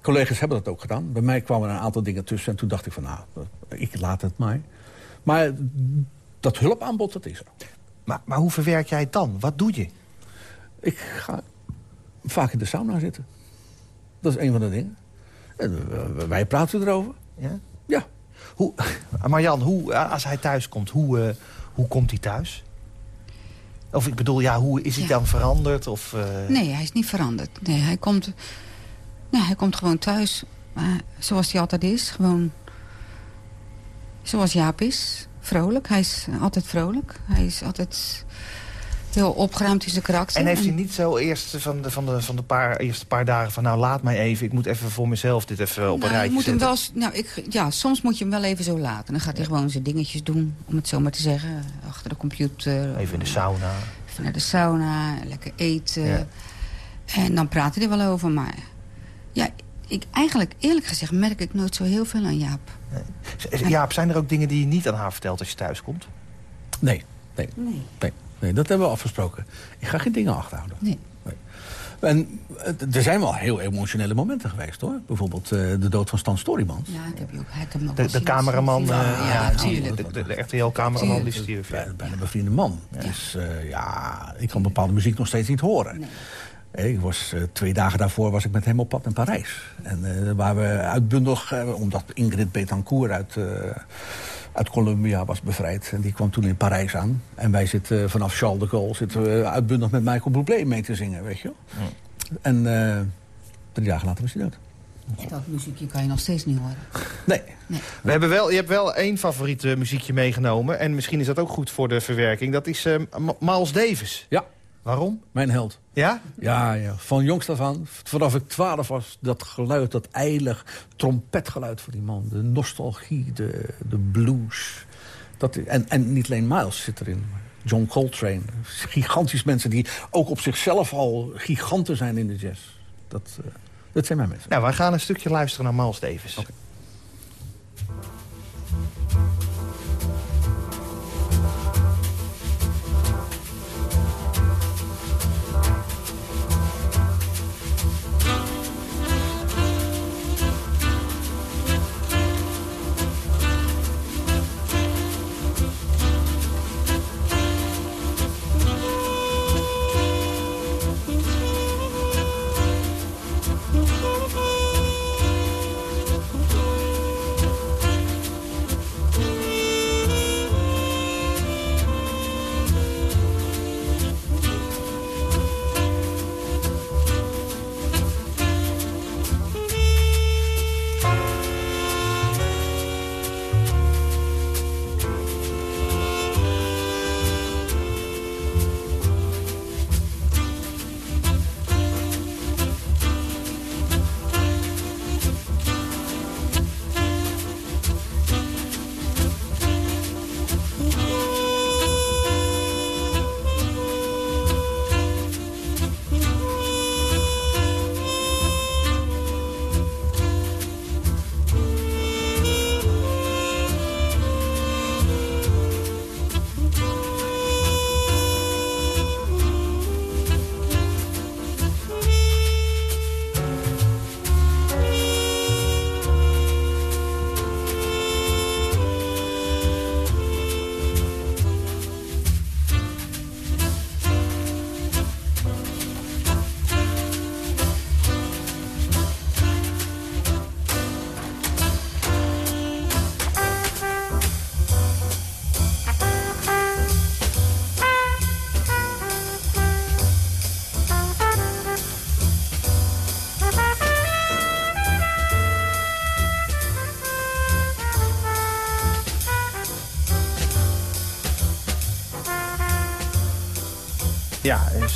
Collega's hebben dat ook gedaan. Bij mij kwamen er een aantal dingen tussen en toen dacht ik van... nou, ik laat het maar. Maar dat hulpaanbod, dat is er. Maar, maar hoe verwerk jij het dan? Wat doe je? Ik ga vaak in de sauna zitten. Dat is een van de dingen. En wij praten erover. Ja? Ja. Hoe, (laughs) Marjan, hoe, als hij thuis komt, hoe, uh, hoe komt hij thuis? Of ik bedoel, ja, hoe is hij ja. dan veranderd? Of, uh... Nee, hij is niet veranderd. Nee, hij komt, nee, hij komt gewoon thuis uh, zoals hij altijd is. Gewoon zoals Jaap is. Vrolijk. Hij is altijd vrolijk. Hij is altijd Heel opgeruimd is de karakter. En heeft hij niet zo eerst van de, van de, van de paar, eerste paar dagen van... nou, laat mij even, ik moet even voor mezelf dit even op een nou, rijtje je moet hem wel, nou, ik, ja, soms moet je hem wel even zo laten. Dan gaat hij gewoon zijn dingetjes doen, om het zo maar te zeggen. Achter de computer. Even in de sauna. Even naar de sauna, lekker eten. Ja. En dan praten hij er wel over. Maar ja, ik, eigenlijk eerlijk gezegd merk ik nooit zo heel veel aan Jaap. Jaap, zijn er ook dingen die je niet aan haar vertelt als je thuis komt? Nee, nee, Nee. nee, nee, dat hebben we afgesproken. Ik ga geen dingen achterhouden. Nee. En eh, er zijn wel heel emotionele momenten geweest, hoor. Bijvoorbeeld eh, de dood van Stan Storymans. Ja, ik heb je ook. Ik heb nog De, de cameraman, eh, ja, ja, natuurlijk. de, de, de RTL-cameraman die stierf. ja. Bijna, bijna bevriende man. Dus eh, ja, ik kan bepaalde muziek nog steeds niet horen. Eh, Ik was, eh, twee dagen daarvoor was ik met hem op pad in Parijs. En eh, waar we uitbundig, eh, omdat Ingrid Betancourt uit, eh, uit Colombia was bevrijd. En die kwam toen in Parijs aan. En wij zitten eh, vanaf Charles de Gaulle zitten we uitbundig met Michael Bublé mee te zingen, weet je wel. En eh, drie dagen later was hij dood. Dat muziekje kan je nog steeds niet horen. Nee, We hebben wel, je hebt wel één favoriet eh, muziekje meegenomen. En misschien is dat ook goed voor de verwerking. Dat is eh, M- Miles Davis. ja, Waarom? mijn held. Ja? Ja, ja, van jongs af aan, vanaf ik twaalf was, dat geluid, dat eilig trompetgeluid van die man. De nostalgie, de, de blues. Dat, en, en niet alleen Miles zit erin. maar John Coltrane. Gigantisch mensen die ook op zichzelf al giganten zijn in de jazz. Dat, eh, dat zijn mijn mensen. Nou, wij gaan een stukje luisteren naar Miles Davis. Ja,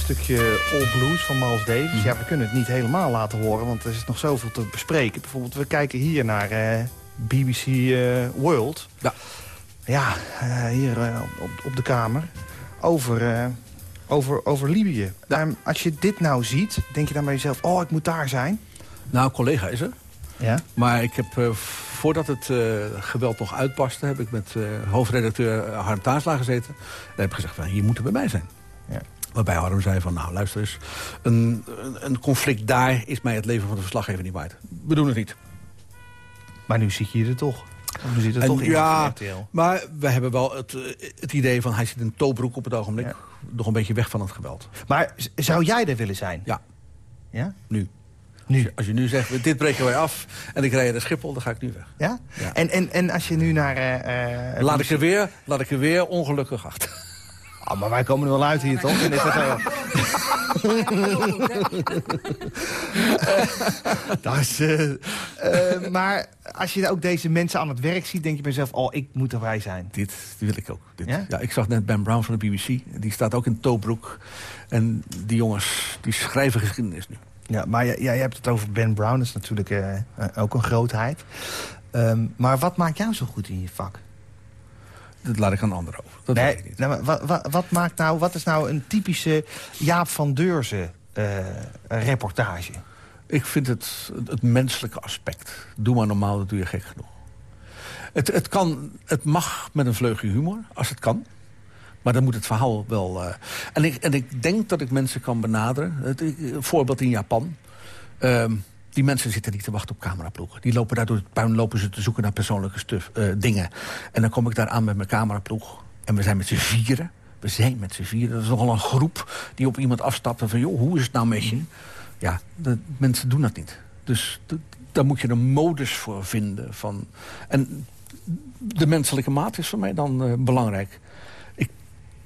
stukje All Blues van Miles Davis. Ja, we kunnen het niet helemaal laten horen, want er is nog zoveel te bespreken. Bijvoorbeeld, we kijken hier naar eh, BBC eh, World. Ja. Ja, eh, hier op, op de kamer. Over, over, over Libië. Ehm, als je dit nou ziet, denk je dan bij jezelf... oh, ik moet daar zijn? Nou, collega is er. Ja. Maar ik heb, voordat het geweld nog uitbarstte... heb ik met hoofdredacteur Harm Taarsla gezeten. En heb ik gezegd, van, hier moeten we bij zijn. Waarbij Harm zei van, nou luister eens... Een, een, conflict daar is mij het leven van de verslaggever niet waard. We doen het niet. Maar nu zie je er toch. Nu zit er En toch in ja, maar we hebben wel het, het idee van... hij zit in toobroek op het ogenblik. Ja. Nog een beetje weg van het geweld. Maar zou jij er willen zijn? Ja, Ja? nu. Nu? Als je, als je nu zegt, dit breken wij af... en ik rij naar Schiphol, dan ga ik nu weg. Ja? Ja. En, en, en als je nu naar... eh, eh, Laat ik, er weer, laat ik er weer ongelukkig achter. Ah, maar wij komen er wel uit hier, toch? In dit hotel. Dat is, eh, eh, maar als je ook deze mensen aan het werk ziet... denk je bij jezelf, oh, ik moet erbij zijn. Dit, dit wil ik ook. Dit. Ja? Ja? ik zag net Ben Brown van de BBC. Die staat ook in Tobruk. En die jongens, die schrijven geschiedenis nu. Ja, maar jij, jij hebt het over Ben Brown, dat is natuurlijk eh, ook een grootheid. Ehm, maar wat maakt jou zo goed in je vak? Dat laat ik aan anderen over. Dat weet ik Nee, niet. nou, wat, wat, wat, maakt nou, wat is nou een typische Jaap van Deurzen eh, reportage? Ik vind het, het menselijke aspect. Doe maar normaal, dat doe je gek genoeg. Het, het, kan, het mag met een vleugje humor, als het kan. Maar dan moet het verhaal wel... eh, en, ik, en ik denk dat ik mensen kan benaderen. Het, een voorbeeld in Japan. Ehm, die mensen zitten niet te wachten op cameraploegen. Die lopen daar door het puin lopen ze te zoeken naar persoonlijke stuf, eh, dingen. En dan kom ik daar aan met mijn cameraploeg. En we zijn met z'n vieren. We zijn met z'n vieren. Dat is nogal een groep die op iemand afstapt. En van, joh, hoe is het nou met je? Ja, de, mensen doen dat niet. Dus daar moet je een modus voor vinden. Van, en de menselijke maat is voor mij dan eh, belangrijk. Ik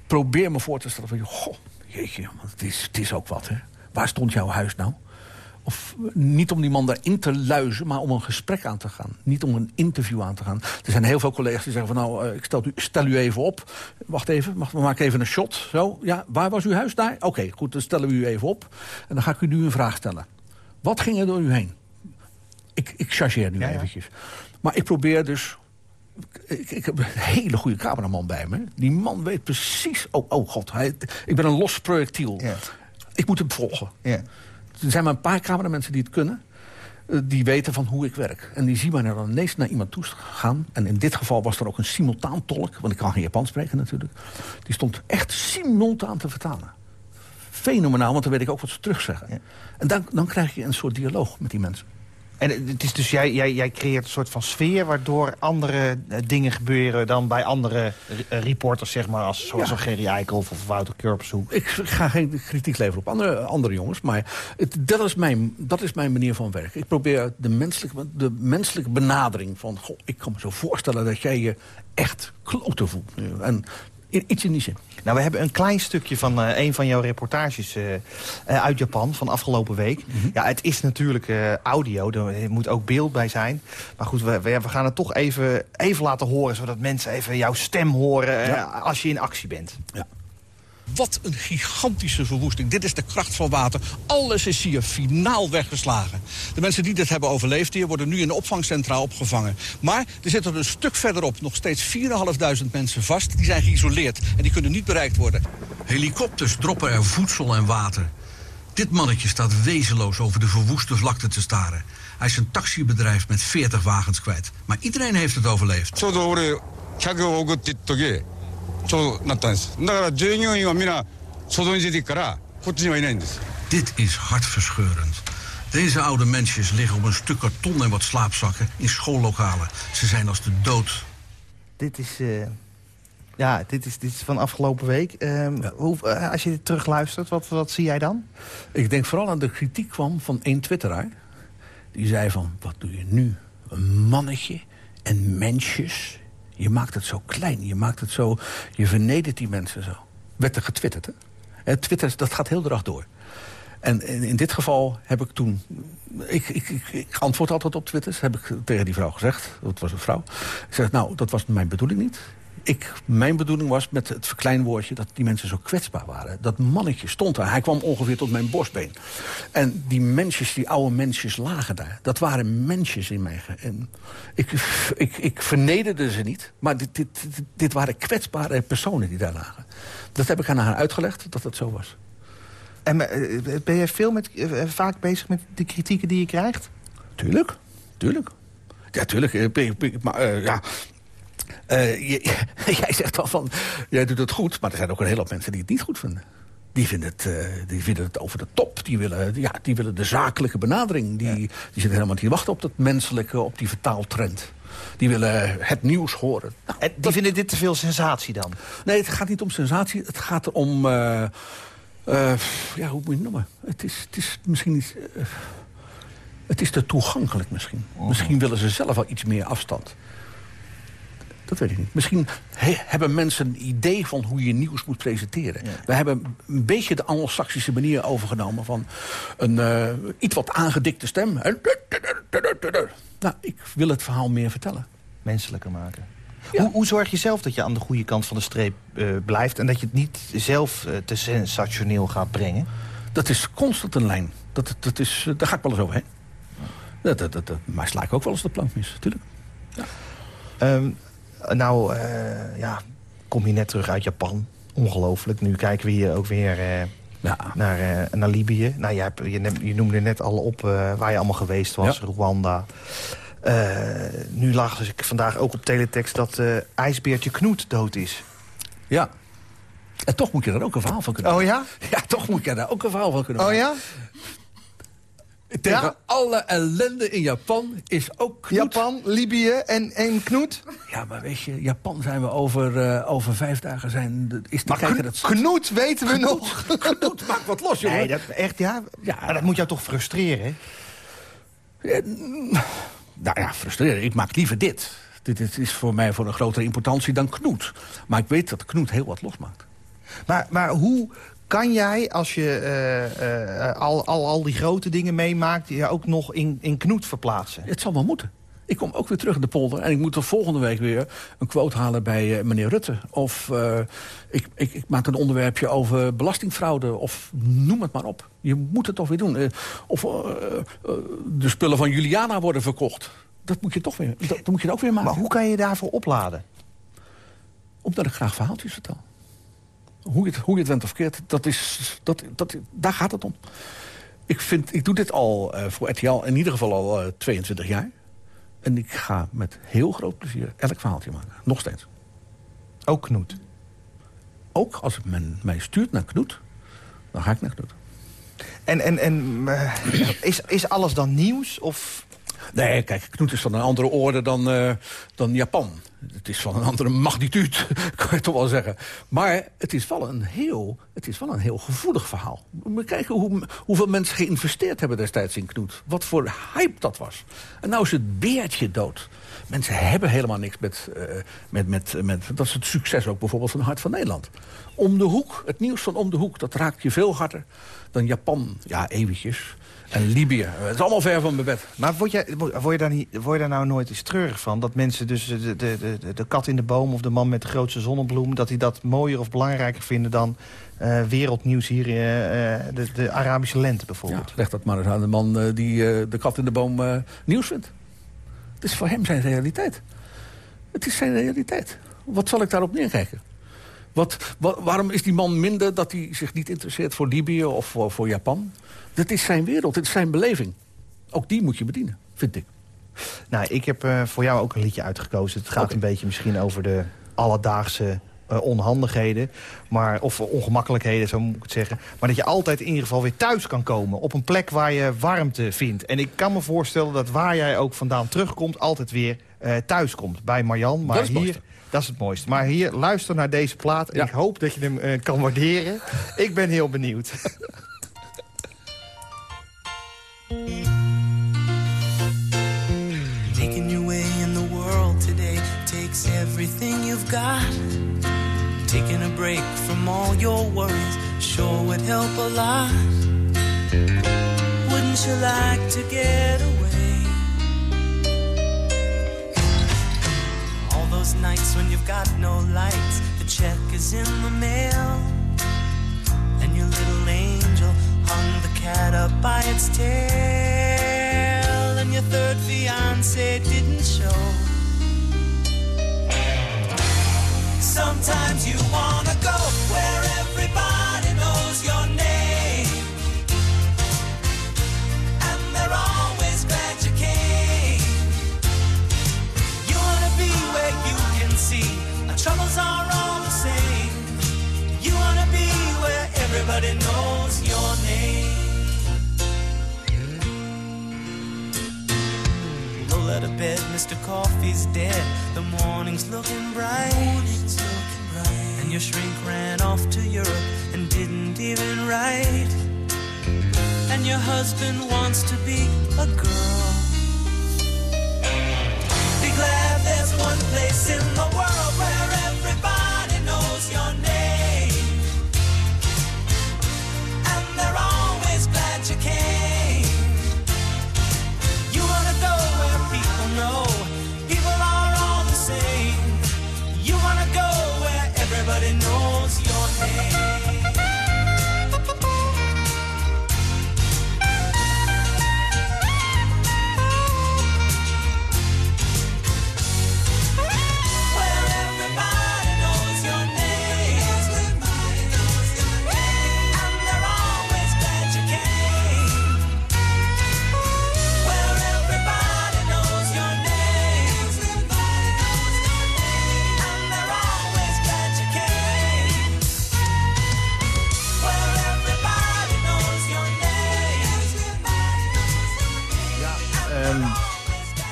probeer me voor te stellen van... Goh, jeetje, het, is, het is ook wat, hè. Waar stond jouw huis nou? Of niet om die man daarin te luizen, maar om een gesprek aan te gaan. Niet om een interview aan te gaan. Er zijn heel veel collega's die zeggen van... nou, eh, ik stel u, stel u even op. Wacht even, mag, we maken even een shot. Zo, ja, waar was uw huis daar? Oké, goed, dan stellen we u even op. En dan ga ik u nu een vraag stellen. Wat ging er door u heen? Ik, ik chargeer nu Ja, ja. eventjes. Maar ik probeer dus... Ik, ik heb een hele goede cameraman bij me. Die man weet precies... Oh, oh god, hij, ik ben een los projectiel. Ik moet hem volgen. Ja. Er zijn maar een paar cameramensen die het kunnen. eh, Die weten van hoe ik werk. En die zien mij dan ineens naar iemand toe gaan. En in dit geval was er ook een simultaan tolk. Want ik kan geen Japans spreken natuurlijk. Die stond echt simultaan te vertalen. Fenomenaal, want dan weet ik ook wat ze terugzeggen. Ja. En dan, dan krijg je een soort dialoog met die mensen. En het is dus, jij, jij, jij creëert een soort van sfeer... waardoor andere eh, dingen gebeuren dan bij andere eh, reporters, zeg maar... Als, zoals Ja. Gerry Eikhoff of Wouter Kurpershoek. Ik ga geen kritiek leveren op andere, andere jongens. Maar het, dat, is mijn, dat is mijn manier van werken. Ik probeer de menselijke, de menselijke benadering van... Goh, ik kan me zo voorstellen dat jij je echt kloten voelt. En iets in die zin. Nou, we hebben een klein stukje van eh, een van jouw reportages eh, eh, uit Japan van afgelopen week. Ja, het is natuurlijk audio, er moet ook beeld bij zijn. Maar goed, we, we, we gaan het toch even, even laten horen... zodat mensen even jouw stem horen Ja. als je in actie bent. Wat een gigantische verwoesting. Dit is de kracht van water. Alles is hier finaal weggeslagen. De mensen die dit hebben overleefd hier worden nu in een opvangcentra opgevangen. Maar er zitten er een stuk verderop nog steeds 4.500 mensen vast. Die zijn geïsoleerd en die kunnen niet bereikt worden. Helikopters droppen er voedsel en water. Dit mannetje staat wezenloos over de verwoeste vlakte te staren. Hij is een taxibedrijf met 40 wagens kwijt. Maar iedereen heeft het overleefd. ときちょうどなったんですだから従業員は皆外に出ていくからこっちにはいないんです Dit is hartverscheurend. Deze oude mensjes liggen op een stuk karton en wat slaapzakken in schoollokalen. Ze zijn als de dood. Dit is, eh, ja, dit is, dit is van afgelopen week. Ehm, hoe, eh, als je dit terugluistert, wat, wat zie jij dan? Ik denk vooral aan de kritiek kwam van één twitteraar. Die zei van, wat doe je nu? Een mannetje en mensjes. je maakt het zo klein, je maakt het zo... Je vernedert die mensen zo. Werd er getwitterd, hè? Eh, Twitter, dat gaat heel de door. En in, dit geval heb ik toen... Ik, ik, ik, antwoord altijd op Twitter, heb ik tegen die vrouw gezegd. Dat was een vrouw. Ik zeg, nou, dat was mijn bedoeling niet. Ik, mijn bedoeling was met het verkleinwoordje dat die mensen zo kwetsbaar waren. Dat mannetje stond daar. Hij kwam ongeveer tot mijn borstbeen. En die mensjes, die oude mensjes lagen daar. Dat waren mensjes in mij. En ik, ik, ik vernederde ze niet. Maar dit, dit, dit, waren kwetsbare personen die daar lagen. Dat heb ik aan haar uitgelegd, dat het zo was. En eh, ben je veel met, eh, vaak bezig met de kritieken die je krijgt? Tuurlijk, tuurlijk. Ja, tuurlijk. eh, Maar eh, ja... Eh, je- (laughs) jij zegt al van, jij doet het goed. Maar er zijn ook een hele hoop mensen die het niet goed vinden. Die vinden het, eh, die vinden het over de top. Die willen, ja, die willen de zakelijke benadering. Die, die zitten helemaal niet te wachten op dat menselijke, op die vertaaltrend. Die willen het nieuws horen. Nou, En die vinden dit te veel sensatie dan? Nee, het gaat niet om sensatie. Het gaat om... eh, ja, hoe moet je het noemen? Het is, het is misschien niet... het is te toegankelijk misschien. Misschien willen ze zelf wel iets meer afstand. Dat weet ik niet. Misschien he- hebben mensen een idee van hoe je nieuws moet presenteren. We hebben een beetje de anglo-saxische manier overgenomen... van een eh, iets wat aangedikte stem. En Nou, ik wil het verhaal meer vertellen. Menselijker maken. Hoe, hoe zorg je zelf dat je aan de goede kant van de streep eh, blijft... en dat je het niet zelf eh, te sensationeel gaat brengen? Dat is constant een lijn. Dat, dat is, daar ga ik wel eens overheen. Dat, dat, dat, maar sla ik ook wel eens de plank mis, natuurlijk. Ehm, nou, eh, ja, kom je net terug uit Japan. Ongelooflijk. Nu kijken we hier ook weer eh, Ja. naar, eh, naar Libië. Nou, je, hebt, je, noemde net al op waar je allemaal geweest was. Ja. Rwanda. Nu lag dus ik vandaag ook op teletext dat ijsbeertje Knoet dood is. ja. En toch moet je daar ook een verhaal van kunnen Oh ja? Ja, toch moet je daar ook een verhaal van kunnen Oh maken. ja? Tegen Ja? alle ellende in Japan is ook Knoet. Japan, Libië en, en Knoet? Ja, maar weet je, Japan zijn we over, eh, over vijf dagen zijn... Is te Maar kijken dat... Knoet weten we nog. (laughs) Knoet, maak wat los, jongen. Nee, dat, echt ja? Ja. Maar dat moet jou toch frustreren, hè? Nou ja, frustrerend. Ik maak liever dit. Dit, dit is voor mij voor een grotere importantie dan Knoet. Maar ik weet dat Knoet heel wat losmaakt. Maar, maar hoe kan jij, als je eh, eh, al, al, al die grote dingen meemaakt... je ook nog in, in Knoet verplaatsen? Het zal wel moeten. Ik kom ook weer terug in de polder. En ik moet er volgende week weer een quote halen bij eh, meneer Rutte. Of ik, ik, ik maak een onderwerpje over belastingfraude. Of noem het maar op. Je moet het toch weer doen. Of de spullen van Juliana worden verkocht. Dat moet je toch weer, dat, dat moet je ook weer maken. Maar hoe kan je daarvoor opladen? Omdat ik graag verhaaltjes vertel. Hoe je het, hoe je het went of keert, dat is, dat, dat, daar gaat het om. Ik, vind, ik doe dit al eh, voor RTL in ieder geval al eh, 22 jaar. En ik ga met heel groot plezier elk verhaaltje maken. Nog steeds. Ook Knoet. Ook als men mij stuurt naar Knoet, dan ga ik naar Knoet. En, en, en eh, is, is alles dan nieuws? Of Nee, kijk, Knoet is van een andere orde dan, eh, dan Japan. Het is van een andere magnitude, (laughs) kan je toch wel zeggen. Maar het is wel een heel, het is wel een heel gevoelig verhaal. We kijken hoe, hoeveel mensen geïnvesteerd hebben destijds in Knoet. Wat voor hype dat was. En nou is het beertje dood. Mensen hebben helemaal niks met, eh, met, met, met... Dat is het succes ook bijvoorbeeld van Hart van Nederland. Om de hoek, het nieuws van om de hoek... dat raakt je veel harder dan Japan. Ja, eventjes. En Libië. Het is allemaal ver van mijn bed. Maar word je, word je, daar niet, word je daar nou nooit eens treurig van? Dat mensen dus de, de, de, de, kat in de boom of de man met de grootste zonnebloem... dat die dat mooier of belangrijker vinden dan eh, wereldnieuws hier... eh, de, de Arabische lente Ja, bijvoorbeeld. leg dat maar eens aan de man die de kat in de boom nieuws vindt. Het is voor hem zijn realiteit. Het is zijn realiteit. Wat zal ik daarop neerkijken? Wat, wa- waarom is die man minder dat hij zich niet interesseert voor Libië of voor, voor Japan? Dat is zijn wereld, het is zijn beleving. Ook die moet je bedienen, vind ik. Nou, ik heb eh, voor jou ook een liedje uitgekozen. Het gaat een beetje misschien over de alledaagse eh, onhandigheden. Maar, of ongemakkelijkheden, zo moet ik het zeggen. Maar dat je altijd in ieder geval weer thuis kan komen. Op een plek waar je warmte vindt. En ik kan me voorstellen dat waar jij ook vandaan terugkomt... altijd weer eh, thuis komt. Bij Marjan. Maar Dat is hier, dat is het mooiste. Maar hier, luister naar deze plaat. En Ja. ik hoop dat je hem kan waarderen. ik ben heel benieuwd. (laughs) Making your way in the world today takes everything you've got. Taking a break from all your worries sure would help a lot. Wouldn't you like to get away? All those nights when you've got no lights, the check is in the mail. Cat up by its tail. And your third fiance didn't show. Sometimes you wanna go where everybody knows your name. And they're always glad you came. You wanna be where you can see our troubles are all the same. You wanna be where everybody knows your Of bed, Mr. Coffee's dead. The morning's looking bright. And your shrink ran off to Europe and didn't even write. And your husband wants to be a girl. Be glad there's one place in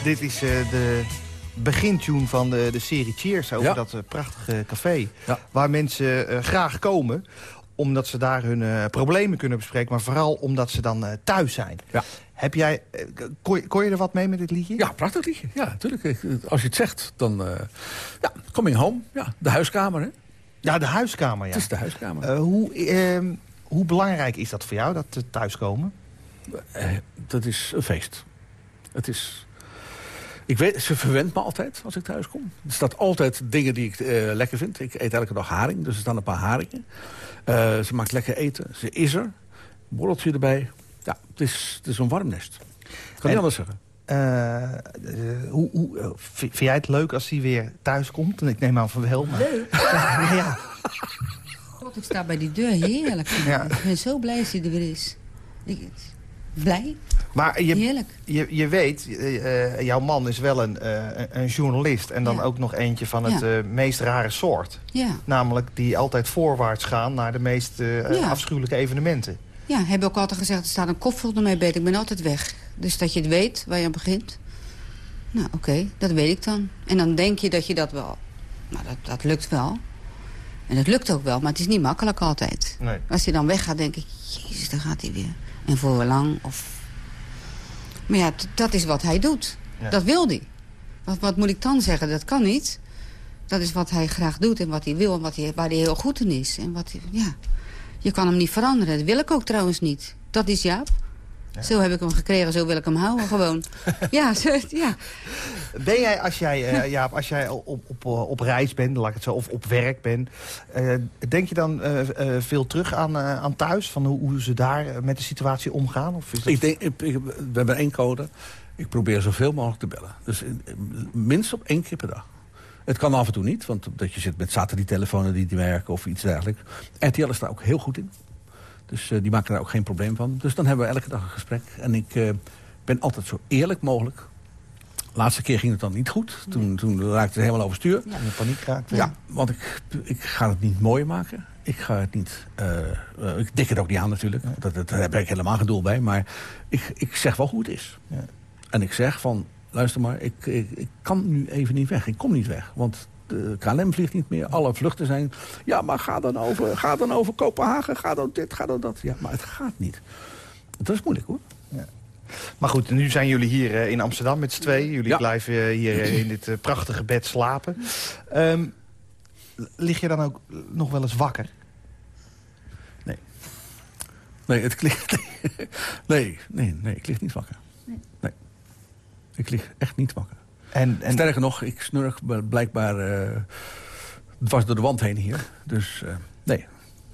dit is eh, de begintune van de, de serie Cheers over Ja. dat eh, prachtige café. Ja. Waar mensen eh, graag komen omdat ze daar hun problemen kunnen bespreken... maar vooral omdat ze dan thuis zijn. Ja. Heb jij, kon, je- kon je er wat mee met dit liedje? Ja, prachtig liedje. Ja, natuurlijk. Als je het zegt, dan... eh ja, coming home. Ja, de huiskamer, hè? Ja, de huiskamer, ja. Het is de huiskamer. Hoe, ehm, hoe belangrijk is dat voor jou, dat thuiskomen? Dat is een feest. Het is... Ik weet, ze verwendt me altijd als ik thuis kom. Er staat altijd dingen die ik eh, lekker vind. Ik eet elke dag haring, dus er staan een paar haringen. Eh, ze maakt lekker eten. Ze is er. Borreltje erbij. Ja, het is, het is een warm nest. Ik kan En- niet anders zeggen. Eh, hoe, hoe, vind jij het leuk als hij weer thuis komt? En ik neem aan van wel. Maar... (laughs) ja, ja. God, ik sta bij die deur. Heerlijk. Ja. Ik ben zo blij als hij er weer is. Ik, blij? Maar je, Heerlijk. je, je weet, eh, eh, jouw man is wel een, eh, een- journalist. En dan Ja. ook nog eentje van het Ja. meest rare soort. Ja. Namelijk die altijd voorwaarts gaan naar de meest afschuwelijke evenementen. Ja, heb ook altijd gezegd, er staat een kopfolder mee beet. Ik ben altijd weg. Dus dat je het weet waar je aan begint. Nou, oké, dat weet ik dan. En dan denk je dat je dat wel... Nou, dat, dat lukt wel. En dat lukt ook wel, maar het is niet makkelijk altijd. Nee. Als hij dan weggaat, denk ik, jezus, daar gaat hij weer. En voor lang, of... Maar ja, dat is wat hij doet. Ja. Dat wil hij. Wat, wat moet ik dan zeggen? Dat kan niet. Dat is wat hij graag doet en wat hij wil en wat hij, waar hij heel goed in is. En wat hij, ja. Je kan hem niet veranderen. Dat wil ik ook trouwens niet. Dat is Jaap. Zo heb ik hem gekregen, zo wil ik hem houden gewoon. (laughs) ja, zo, ja. Ben jij, als jij, eh, Jaap, als jij op, op, eh, op reis bent, laat ik het zo, of op werk bent... eh, denk je dan eh, eh, veel terug aan, eh, aan thuis? Van hoe, hoe ze daar met de situatie omgaan? Of is dat... Ik denk, ik, ik- we hebben één code. Ik probeer zoveel mogelijk te bellen. Dus minstens op één keer per dag. Het kan af en toe niet, want dat je zit met satelliettelefoons die niet werken of iets dergelijks. RTL is daar ook heel goed in. Dus eh, die maken daar ook geen probleem van. Dus dan hebben we elke dag een gesprek. En ik eh, ben altijd zo eerlijk mogelijk. Laatste keer ging het dan niet goed. Toen, toen raakte het helemaal overstuur. in paniek raakt? Ja, want ik, ik ga het niet mooi maken. Ik ga het niet... eh, ik dik het ook niet aan natuurlijk. Dat, dat, daar heb ik helemaal geen doel bij. Maar ik, ik zeg wel hoe het is. Ja. En ik zeg van... Luister maar, ik, ik, ik kan nu even niet weg. Ik kom niet weg. Want de KLM vliegt niet meer. Alle vluchten zijn... Ja, maar ga dan over, ga dan over Kopenhagen. Ga dan dit, ga dan dat. Ja, maar het gaat niet. Dat is moeilijk hoor. Maar goed, nu zijn jullie hier eh, in Amsterdam met z'n tweeën. Jullie Ja. blijven eh, hier eh, in dit eh, prachtige bed slapen. Ehm, lig je dan ook nog wel eens wakker? Nee, het klinkt... (laughs) Nee, nee, nee, ik lig niet wakker. Nee. Ik lig echt niet wakker. En, en, Sterker nog, ik snurk blijkbaar eh dwars door de wand heen hier. Dus eh, nee.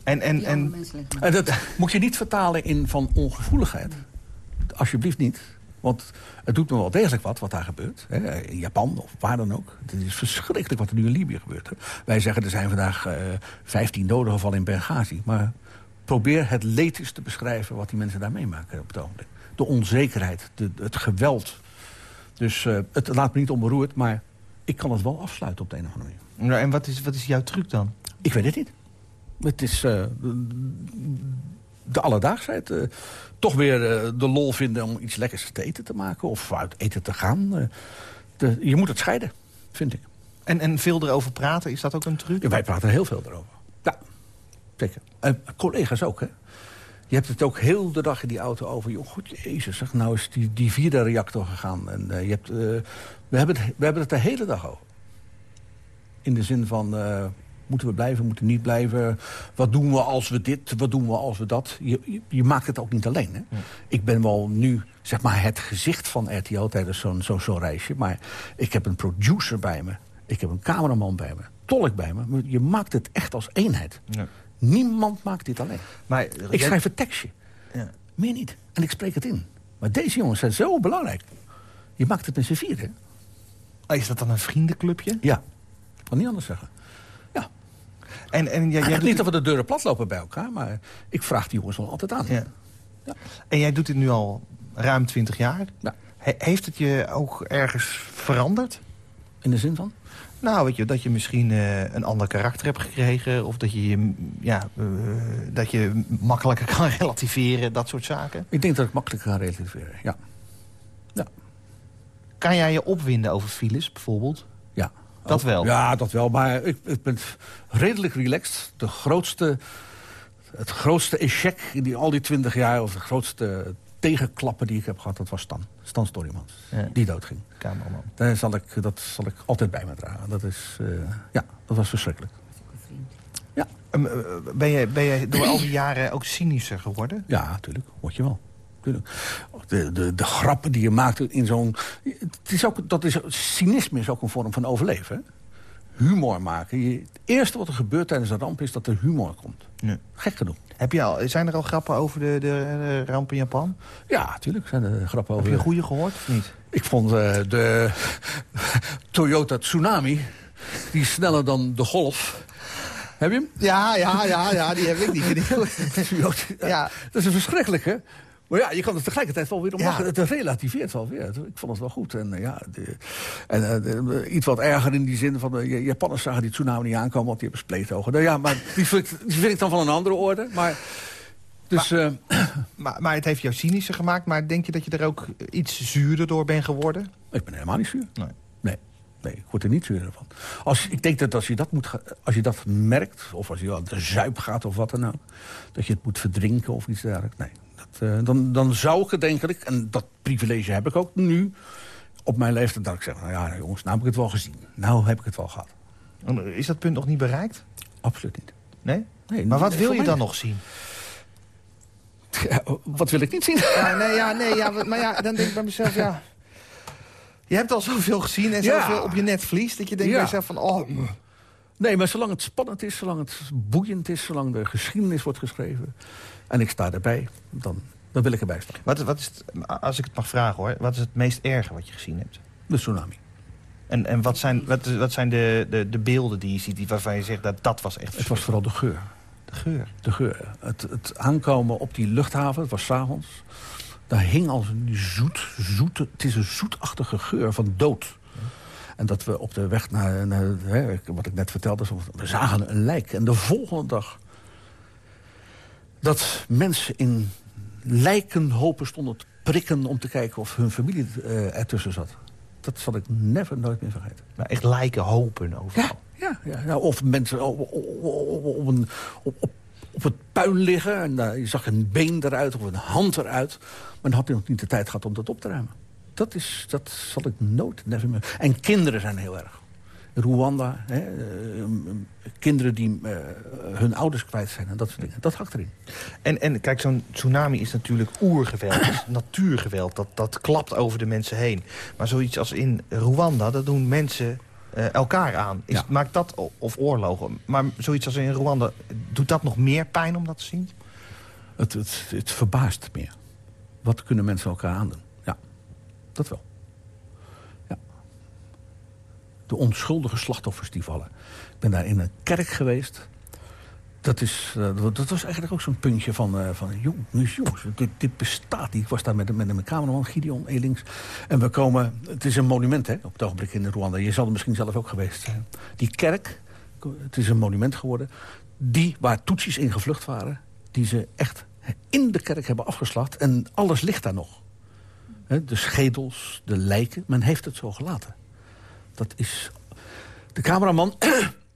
en, en, en. En dat moet je niet vertalen in van ongevoeligheid. Alsjeblieft niet. Want het doet me wel degelijk wat, wat daar gebeurt. Hè, in Japan of waar dan ook. Het is verschrikkelijk wat er nu in Libië gebeurt. Hè. Wij zeggen er zijn vandaag eh 15 doden gevallen in Benghazi. Maar probeer het leed eens te beschrijven wat die mensen daar meemaken op het ogenblik. De onzekerheid, de, het geweld. Dus eh, het laat me niet onberoerd, maar ik kan het wel afsluiten op de een of andere manier. nou, en wat, is, wat is jouw truc dan? Ik weet het niet. Het is eh, de alledaagsheid. eh, toch weer de lol vinden om iets lekkers te eten te maken. Of uit eten te gaan. de, je moet het scheiden, vind ik. En, en veel erover praten, is dat ook een truc? Ja, wij praten heel veel erover. Ja, zeker. En collega's ook, hè. Je hebt het ook heel de dag in die auto over. Joh, goed, jezus, zeg, nou is die, die vierde reactor gegaan. En, eh, je hebt, eh, we, hebben het, we hebben het de hele dag over. In de zin van, eh, moeten we blijven, moeten we niet blijven? Wat doen we als we dit, wat doen we als we dat? Je, je, je maakt het ook niet alleen, hè. Ik ben wel nu, zeg maar, het gezicht van RTL tijdens zo'n zo'n zo'n reisje. Maar ik heb een producer bij me. Ik heb een cameraman bij me. Tolk bij me. Je maakt het echt als eenheid. Ja. Niemand maakt dit alleen. Maar, Ik schrijf een tekstje. Ja. Meer niet. En ik spreek het in. Maar deze jongens zijn zo belangrijk. Je maakt het met z'n vier, hè? Oh, Is dat dan een vriendenclubje? Ja. Ik kan niet anders zeggen. Ja. En, en, jij, jij doet niet dat we de deuren platlopen bij elkaar, maar ik vraag die jongens wel altijd aan. Ja. Ja. En jij doet dit nu al ruim 20 jaar. Ja. He- heeft het je ook ergens veranderd? In de zin van? Nou, weet je, dat je misschien eh, een ander karakter hebt gekregen... of dat je, ja, eh, dat je makkelijker (laughs) kan relativeren, dat soort zaken. Ik denk dat ik makkelijker ga relativeren, ja. Kan jij je opwinden over files bijvoorbeeld? Ja. Dat wel? Ja, dat wel. Maar ik, ik ben redelijk relaxed. De grootste, het grootste échec in die, al die twintig jaar... of de grootste tegenklappen die ik heb gehad, dat was Stan. Stan Storymans. Ja. Die doodging. Cameraman. Daar zal ik, dat zal ik altijd bij me dragen. Dat is, eh, ja, dat was verschrikkelijk. Ja, Um, eh, ben, je, ben je door al die jaren ook cynischer geworden? ja, natuurlijk. Word je wel. Tuurlijk. De, de, de grappen die je maakt in zo'n... Het is ook, dat is, cynisme is ook een vorm van overleven. Hè? Humor maken. Je, het eerste wat er gebeurt tijdens een ramp is dat er humor komt. Nee. Gek genoeg. Heb je al, zijn er al grappen over de, de, de ramp in Japan? Ja, natuurlijk zijn er grappen Heb over. je een goede gehoord of niet? Ik vond eh, de (laughs) Toyota Tsunami, die is sneller dan de Golf. Heb je hem? Ja, ja, ja, ja die heb ik. (laughs) Toyota, Ja. Dat is een verschrikkelijke. Maar ja, je kan het tegelijkertijd wel weer om Ja. Het relativeert wel weer. Ik vond het wel goed. En, eh, ja, de, en eh, de- iets wat erger in die zin van... de Japanners zagen die tsunami niet aankomen, want die hebben spleetogen. Nou ja, maar die vind, ik, die vind ik dan van een andere orde. Maar, dus, eh, (clears throat) Maar, maar het heeft jou cynischer gemaakt. Maar denk je dat je er ook iets zuurder door bent geworden? ik ben helemaal niet zuur. Nee. Nee, nee, ik word er niet zuur van. Als, ik denk dat als je dat, moet, als je dat merkt, of als je aan de zuip gaat of wat dan ook... dat je het moet verdrinken of iets dergelijks. Nee, eh, dan, dan zou ik het denk ik, en dat privilege heb ik ook nu... op mijn leeftijd dat ik zeg, nou ja jongens, nou heb ik het wel gezien. Nou heb ik het wel gehad. Is dat punt nog niet bereikt? Absoluut niet. Nee? Nee, Maar wat wil je dan nog zien? Ja, (laughs) wat wil ik niet zien? Ja, nee, ja, nee, ja, maar ja, dan denk ik bij mezelf, ja... Je hebt al zoveel gezien en Ja. zoveel op je netvlies... dat je denkt bij jezelf van, oh... mm. Nee, maar zolang het spannend is, zolang het boeiend is... zolang de geschiedenis wordt geschreven... en ik sta erbij, dan, dan wil ik erbij staan. Wat, wat is het, als ik het mag vragen hoor, wat is het meest erge wat je gezien hebt? De tsunami. En, en wat zijn, wat, wat zijn de, de, de beelden die je ziet die, waarvan je zegt dat dat was echt Het was vooral de geur. de geur? De geur. Het, het aankomen op die luchthaven, het was s'avonds. Daar hing als een zoet, zoete, het is een zoetachtige geur van dood. En dat we op de weg naar, naar hè, wat ik net vertelde, we zagen een lijk. En de volgende dag dat mensen in lijkenhopen stonden te prikken om te kijken of hun familie eh, ertussen zat. Dat zal ik never nooit meer vergeten. Maar echt lijken hopen overal. Ja, ja, ja. Of mensen op, op, op, op een, op, op, op het puin liggen. En daar je zag een been eruit of een hand eruit. Maar dan had hij nog niet de tijd gehad om dat op te ruimen. Dat, is, dat zal ik nooit, never meer. En kinderen zijn heel erg. Rwanda, hè, eh, kinderen die eh, hun ouders kwijt zijn en dat soort dingen. Dat hakt erin. En, en kijk, zo'n tsunami is natuurlijk oergeweld, is (clears throat) natuurgeweld. Dat, dat klapt over de mensen heen. Maar zoiets als in Rwanda, dat doen mensen eh, elkaar aan. Is, Ja. Maakt dat, of oorlogen, maar zoiets als in Rwanda... doet dat nog meer pijn om dat te zien? Het, het, het verbaast meer. Wat kunnen mensen elkaar aandoen? Ja, dat wel. Ja. De onschuldige slachtoffers die vallen. Ik ben daar in een kerk geweest. Dat, is, eh, dat- was eigenlijk ook zo'n puntje van, eh, van jongens, jongens, dit, dit bestaat niet. Ik was daar met, met mijn cameraman Gideon Elings. En we komen, het is een monument hè, op het ogenblik in Rwanda. Je zal er misschien zelf ook geweest zijn. Die kerk, het is een monument geworden. Die waar Tutsis in gevlucht waren, die ze echt in de kerk hebben afgeslacht. En alles ligt daar nog. De schedels, de lijken, men heeft het zo gelaten. Dat is... De cameraman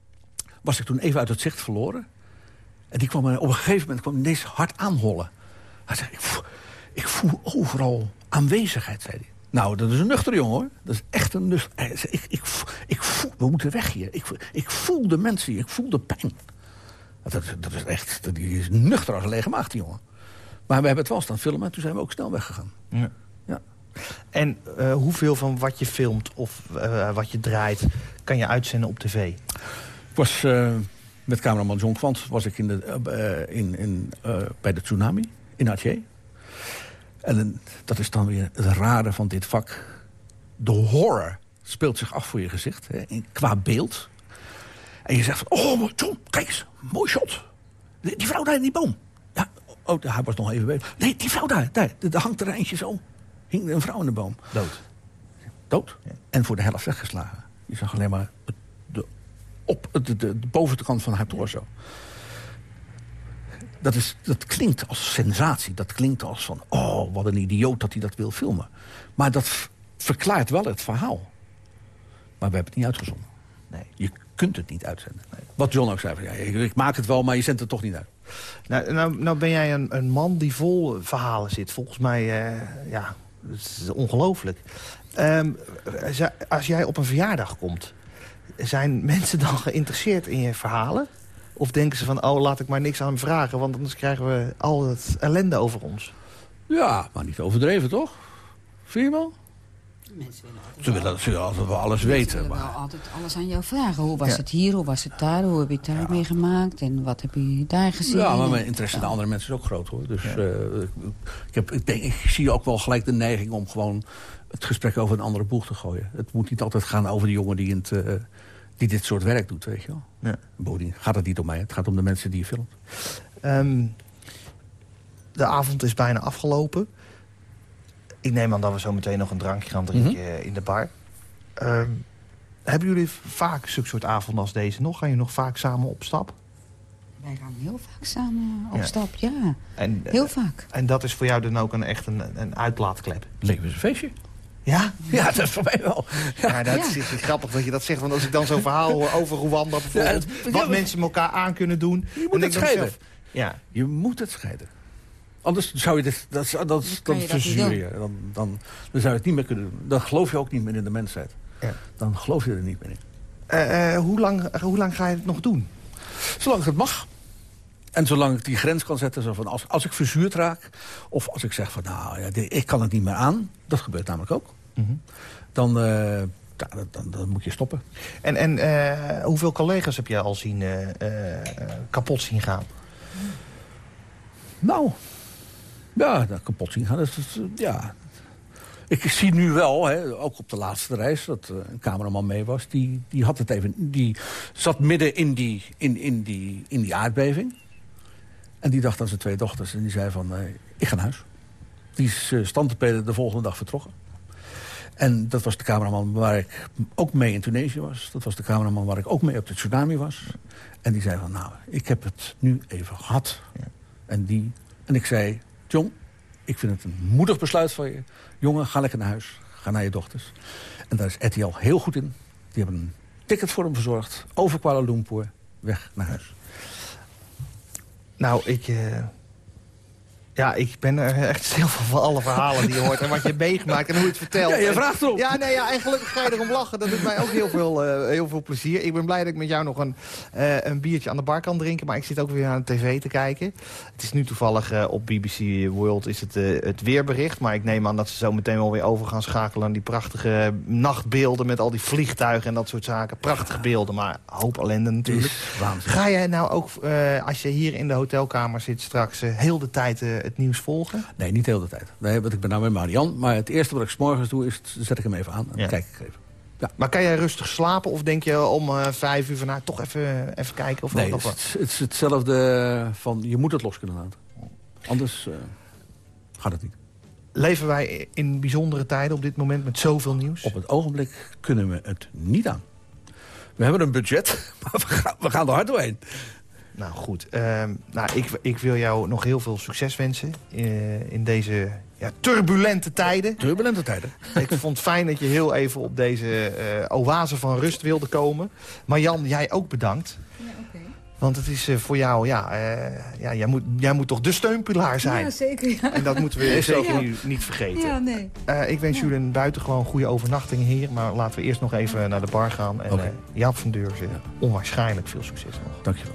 (clears throat) was ik toen even uit het zicht verloren. En die kwam op een gegeven moment kwam ineens hard aanhollen. Hij zei, ik voel, ik voel overal aanwezigheid, zei hij. Nou, dat is een nuchter jongen, hoor. Dat is echt een nuchter. Ik, ik, ik voel, we moeten weg hier. Ik, ik voel de mensen hier, ik voel de pijn. Dat, dat is echt, die is nuchter als een lege die jongen. Maar we hebben het wel staan filmen en toen zijn we ook snel weggegaan. Ja. En eh, hoeveel van wat je filmt of eh, wat je draait... kan je uitzenden op tv? Ik was eh, met cameraman John Kwant was ik in de, in, in, bij de tsunami in Aceh. En dat is dan weer het rare van dit vak. De horror speelt zich af voor je gezicht, hè, qua beeld. En je zegt van, oh John, kijk eens, mooi shot. Die, vrouw daar in die boom. Ja, oh, hij was nog even bezig. Nee, die vrouw daar, daar, daar hangt er eentje zo. Hing een vrouw in de boom. Dood. Dood. En voor de helft weggeslagen. Je zag alleen maar het- de, op de, de, de bovenste kant van haar torso. Dat, is, dat klinkt als sensatie. Dat klinkt als van, oh, wat een idioot dat hij dat wil filmen. Maar dat, verklaart wel het verhaal. Maar we hebben het niet uitgezonden. Nee. Je kunt het niet uitzenden. Wat John ook zei, van, ja, ik, ik maak het wel, maar je zendt het toch niet uit. Nou, nou, nou ben jij een, een man die vol verhalen zit. Volgens mij, eh, ja, het is ongelooflijk. Ehm, als jij op een verjaardag komt... zijn mensen dan geïnteresseerd in je verhalen? Of denken ze van, oh, laat ik maar niks aan hem vragen... want anders krijgen we al het ellende over ons? Ja, maar niet overdreven, toch? Wel? Mensen willen altijd Ze willen, ze willen altijd wel alles weten. willen Maar... wel altijd alles aan jou vragen. Hoe was Ja. het hier, hoe was het daar, hoe heb je het daar meegemaakt... en wat heb je daar gezien? Ja, maar mijn interesse in Ja. andere mensen is ook groot, hoor. Dus eh, ik, heb, ik, denk, ik zie ook wel gelijk de neiging om gewoon het gesprek over een andere boeg te gooien. Het moet niet altijd gaan over de jongen die, in het, eh, die dit soort werk doet, weet je wel. Ja. Bovendien gaat het niet om mij, het gaat om de mensen die je filmt. Ehm, de avond is bijna afgelopen. Ik neem aan dat we zo meteen nog een drankje gaan drinken in de bar. Ehm, hebben jullie vaak zulke soort avonden als deze nog? Gaan jullie nog vaak samen op stap? Wij gaan heel vaak samen op Ja. stap, ja. En, Heel vaak. en dat is voor jou dan ook een, echt een, een uitlaatklep? Is een feestje. Ja? (laughs) Ja, dat is voor mij wel. Ja. Ja, dat Ja. is is grappig dat je dat zegt. Want als ik dan zo'n verhaal hoor over Rwanda bijvoorbeeld... Ja, het- wat ja, mensen elkaar aan kunnen doen... Je moet dan het scheiden. Ja, Je moet het scheiden. Anders zou je dit, dat, dat, dan je dat niet verzuur doen. je. Dan, dan, dan zou je het niet meer kunnen doen. Dan geloof je ook niet meer in de mensheid. Ja. Dan geloof je er niet meer in. Eh, eh, hoe, lang, hoe lang ga je het nog doen? Zolang het mag. En zolang ik die grens kan zetten, zo van als, als ik verzuurd raak... of als ik zeg van, nou, ja, ik kan het niet meer aan... dat gebeurt namelijk ook. Dan, eh, ja, dan, dan, dan moet je stoppen. En, en eh, hoeveel collega's heb je al zien eh, eh, kapot zien gaan? Nou, ja, dat kapot zien gaan. Dat eh, ja. Ik zie nu wel, hè, ook op de laatste reis, dat eh, een cameraman mee was. Die, die, had het even, die zat midden in die, in, in, die, in die aardbeving. En die dacht aan zijn twee dochters. En die zei van, eh, ik ga naar huis. Die is uh, de volgende dag vertrokken. En dat was de cameraman waar ik ook mee in Tunesië was. Dat was de cameraman waar ik ook mee op de tsunami was. En die zei van, nou, ik heb het nu even gehad. En, die, en ik zei, John, ik vind het een moedig besluit van je. Jongen, ga lekker naar huis. Ga naar je dochters. En daar is al heel goed in. Die hebben een ticket voor hem verzorgd. Over Kuala Lumpur. Weg naar huis. Nou, ik... eh, ja, ik ben er echt stil van van alle verhalen die je hoort... en wat je hebt meegemaakt en hoe je het vertelt. Ja, je vraagt erop. Ja, nee, ja, en gelukkig ga je erom lachen. Dat doet mij ook heel veel, eh, heel veel plezier. Ik ben blij dat ik met jou nog een, eh, een biertje aan de bar kan drinken... maar ik zit ook weer aan de tv te kijken. Het is nu toevallig eh, op BBC World is het, het weerbericht... maar ik neem aan dat ze zo meteen wel weer over gaan schakelen... aan die prachtige nachtbeelden met al die vliegtuigen en dat soort zaken. Prachtige beelden, maar hoop ellende natuurlijk. Is. Ga jij nou ook, als je hier in de hotelkamer zit straks... heel de tijd het nieuws volgen? Nee, niet de hele tijd. Nee, want ik ben nou met Marian. Maar het eerste wat ik 's morgens doe, is zet ik hem even aan. En Ja. dan kijk ik even. Maar kan jij rustig slapen of denk je om eh, vijf uur van... nou, toch even, even kijken of Nee, wat? het, is- het is hetzelfde van je moet het los kunnen laten. Anders eh, gaat het niet. Leven wij in bijzondere tijden op dit moment met zoveel nieuws? Op het ogenblik kunnen we het niet aan. We hebben een budget, (laughs) maar we gaan, we gaan er hard doorheen. Nou goed, Ehm, nou, ik, ik wil jou nog heel veel succes wensen eh, in deze ja, turbulente tijden. Turbulente tijden. ik vond het fijn dat je heel even op deze eh, oase van rust wilde komen. Maar Jan, jij ook bedankt. Ja, oké. Want het is eh, voor jou, ja, eh, ja jij, moet, jij moet toch de steunpilaar zijn. Ja, zeker, ja. En dat moeten we ook zeker niet, niet vergeten. Ja, nee. Eh, ik wens jullie een buitengewoon goede overnachting hier. Maar laten we eerst nog even naar de bar gaan. En eh, Jaap van Deurzen, onwaarschijnlijk veel succes nog. Dankjewel.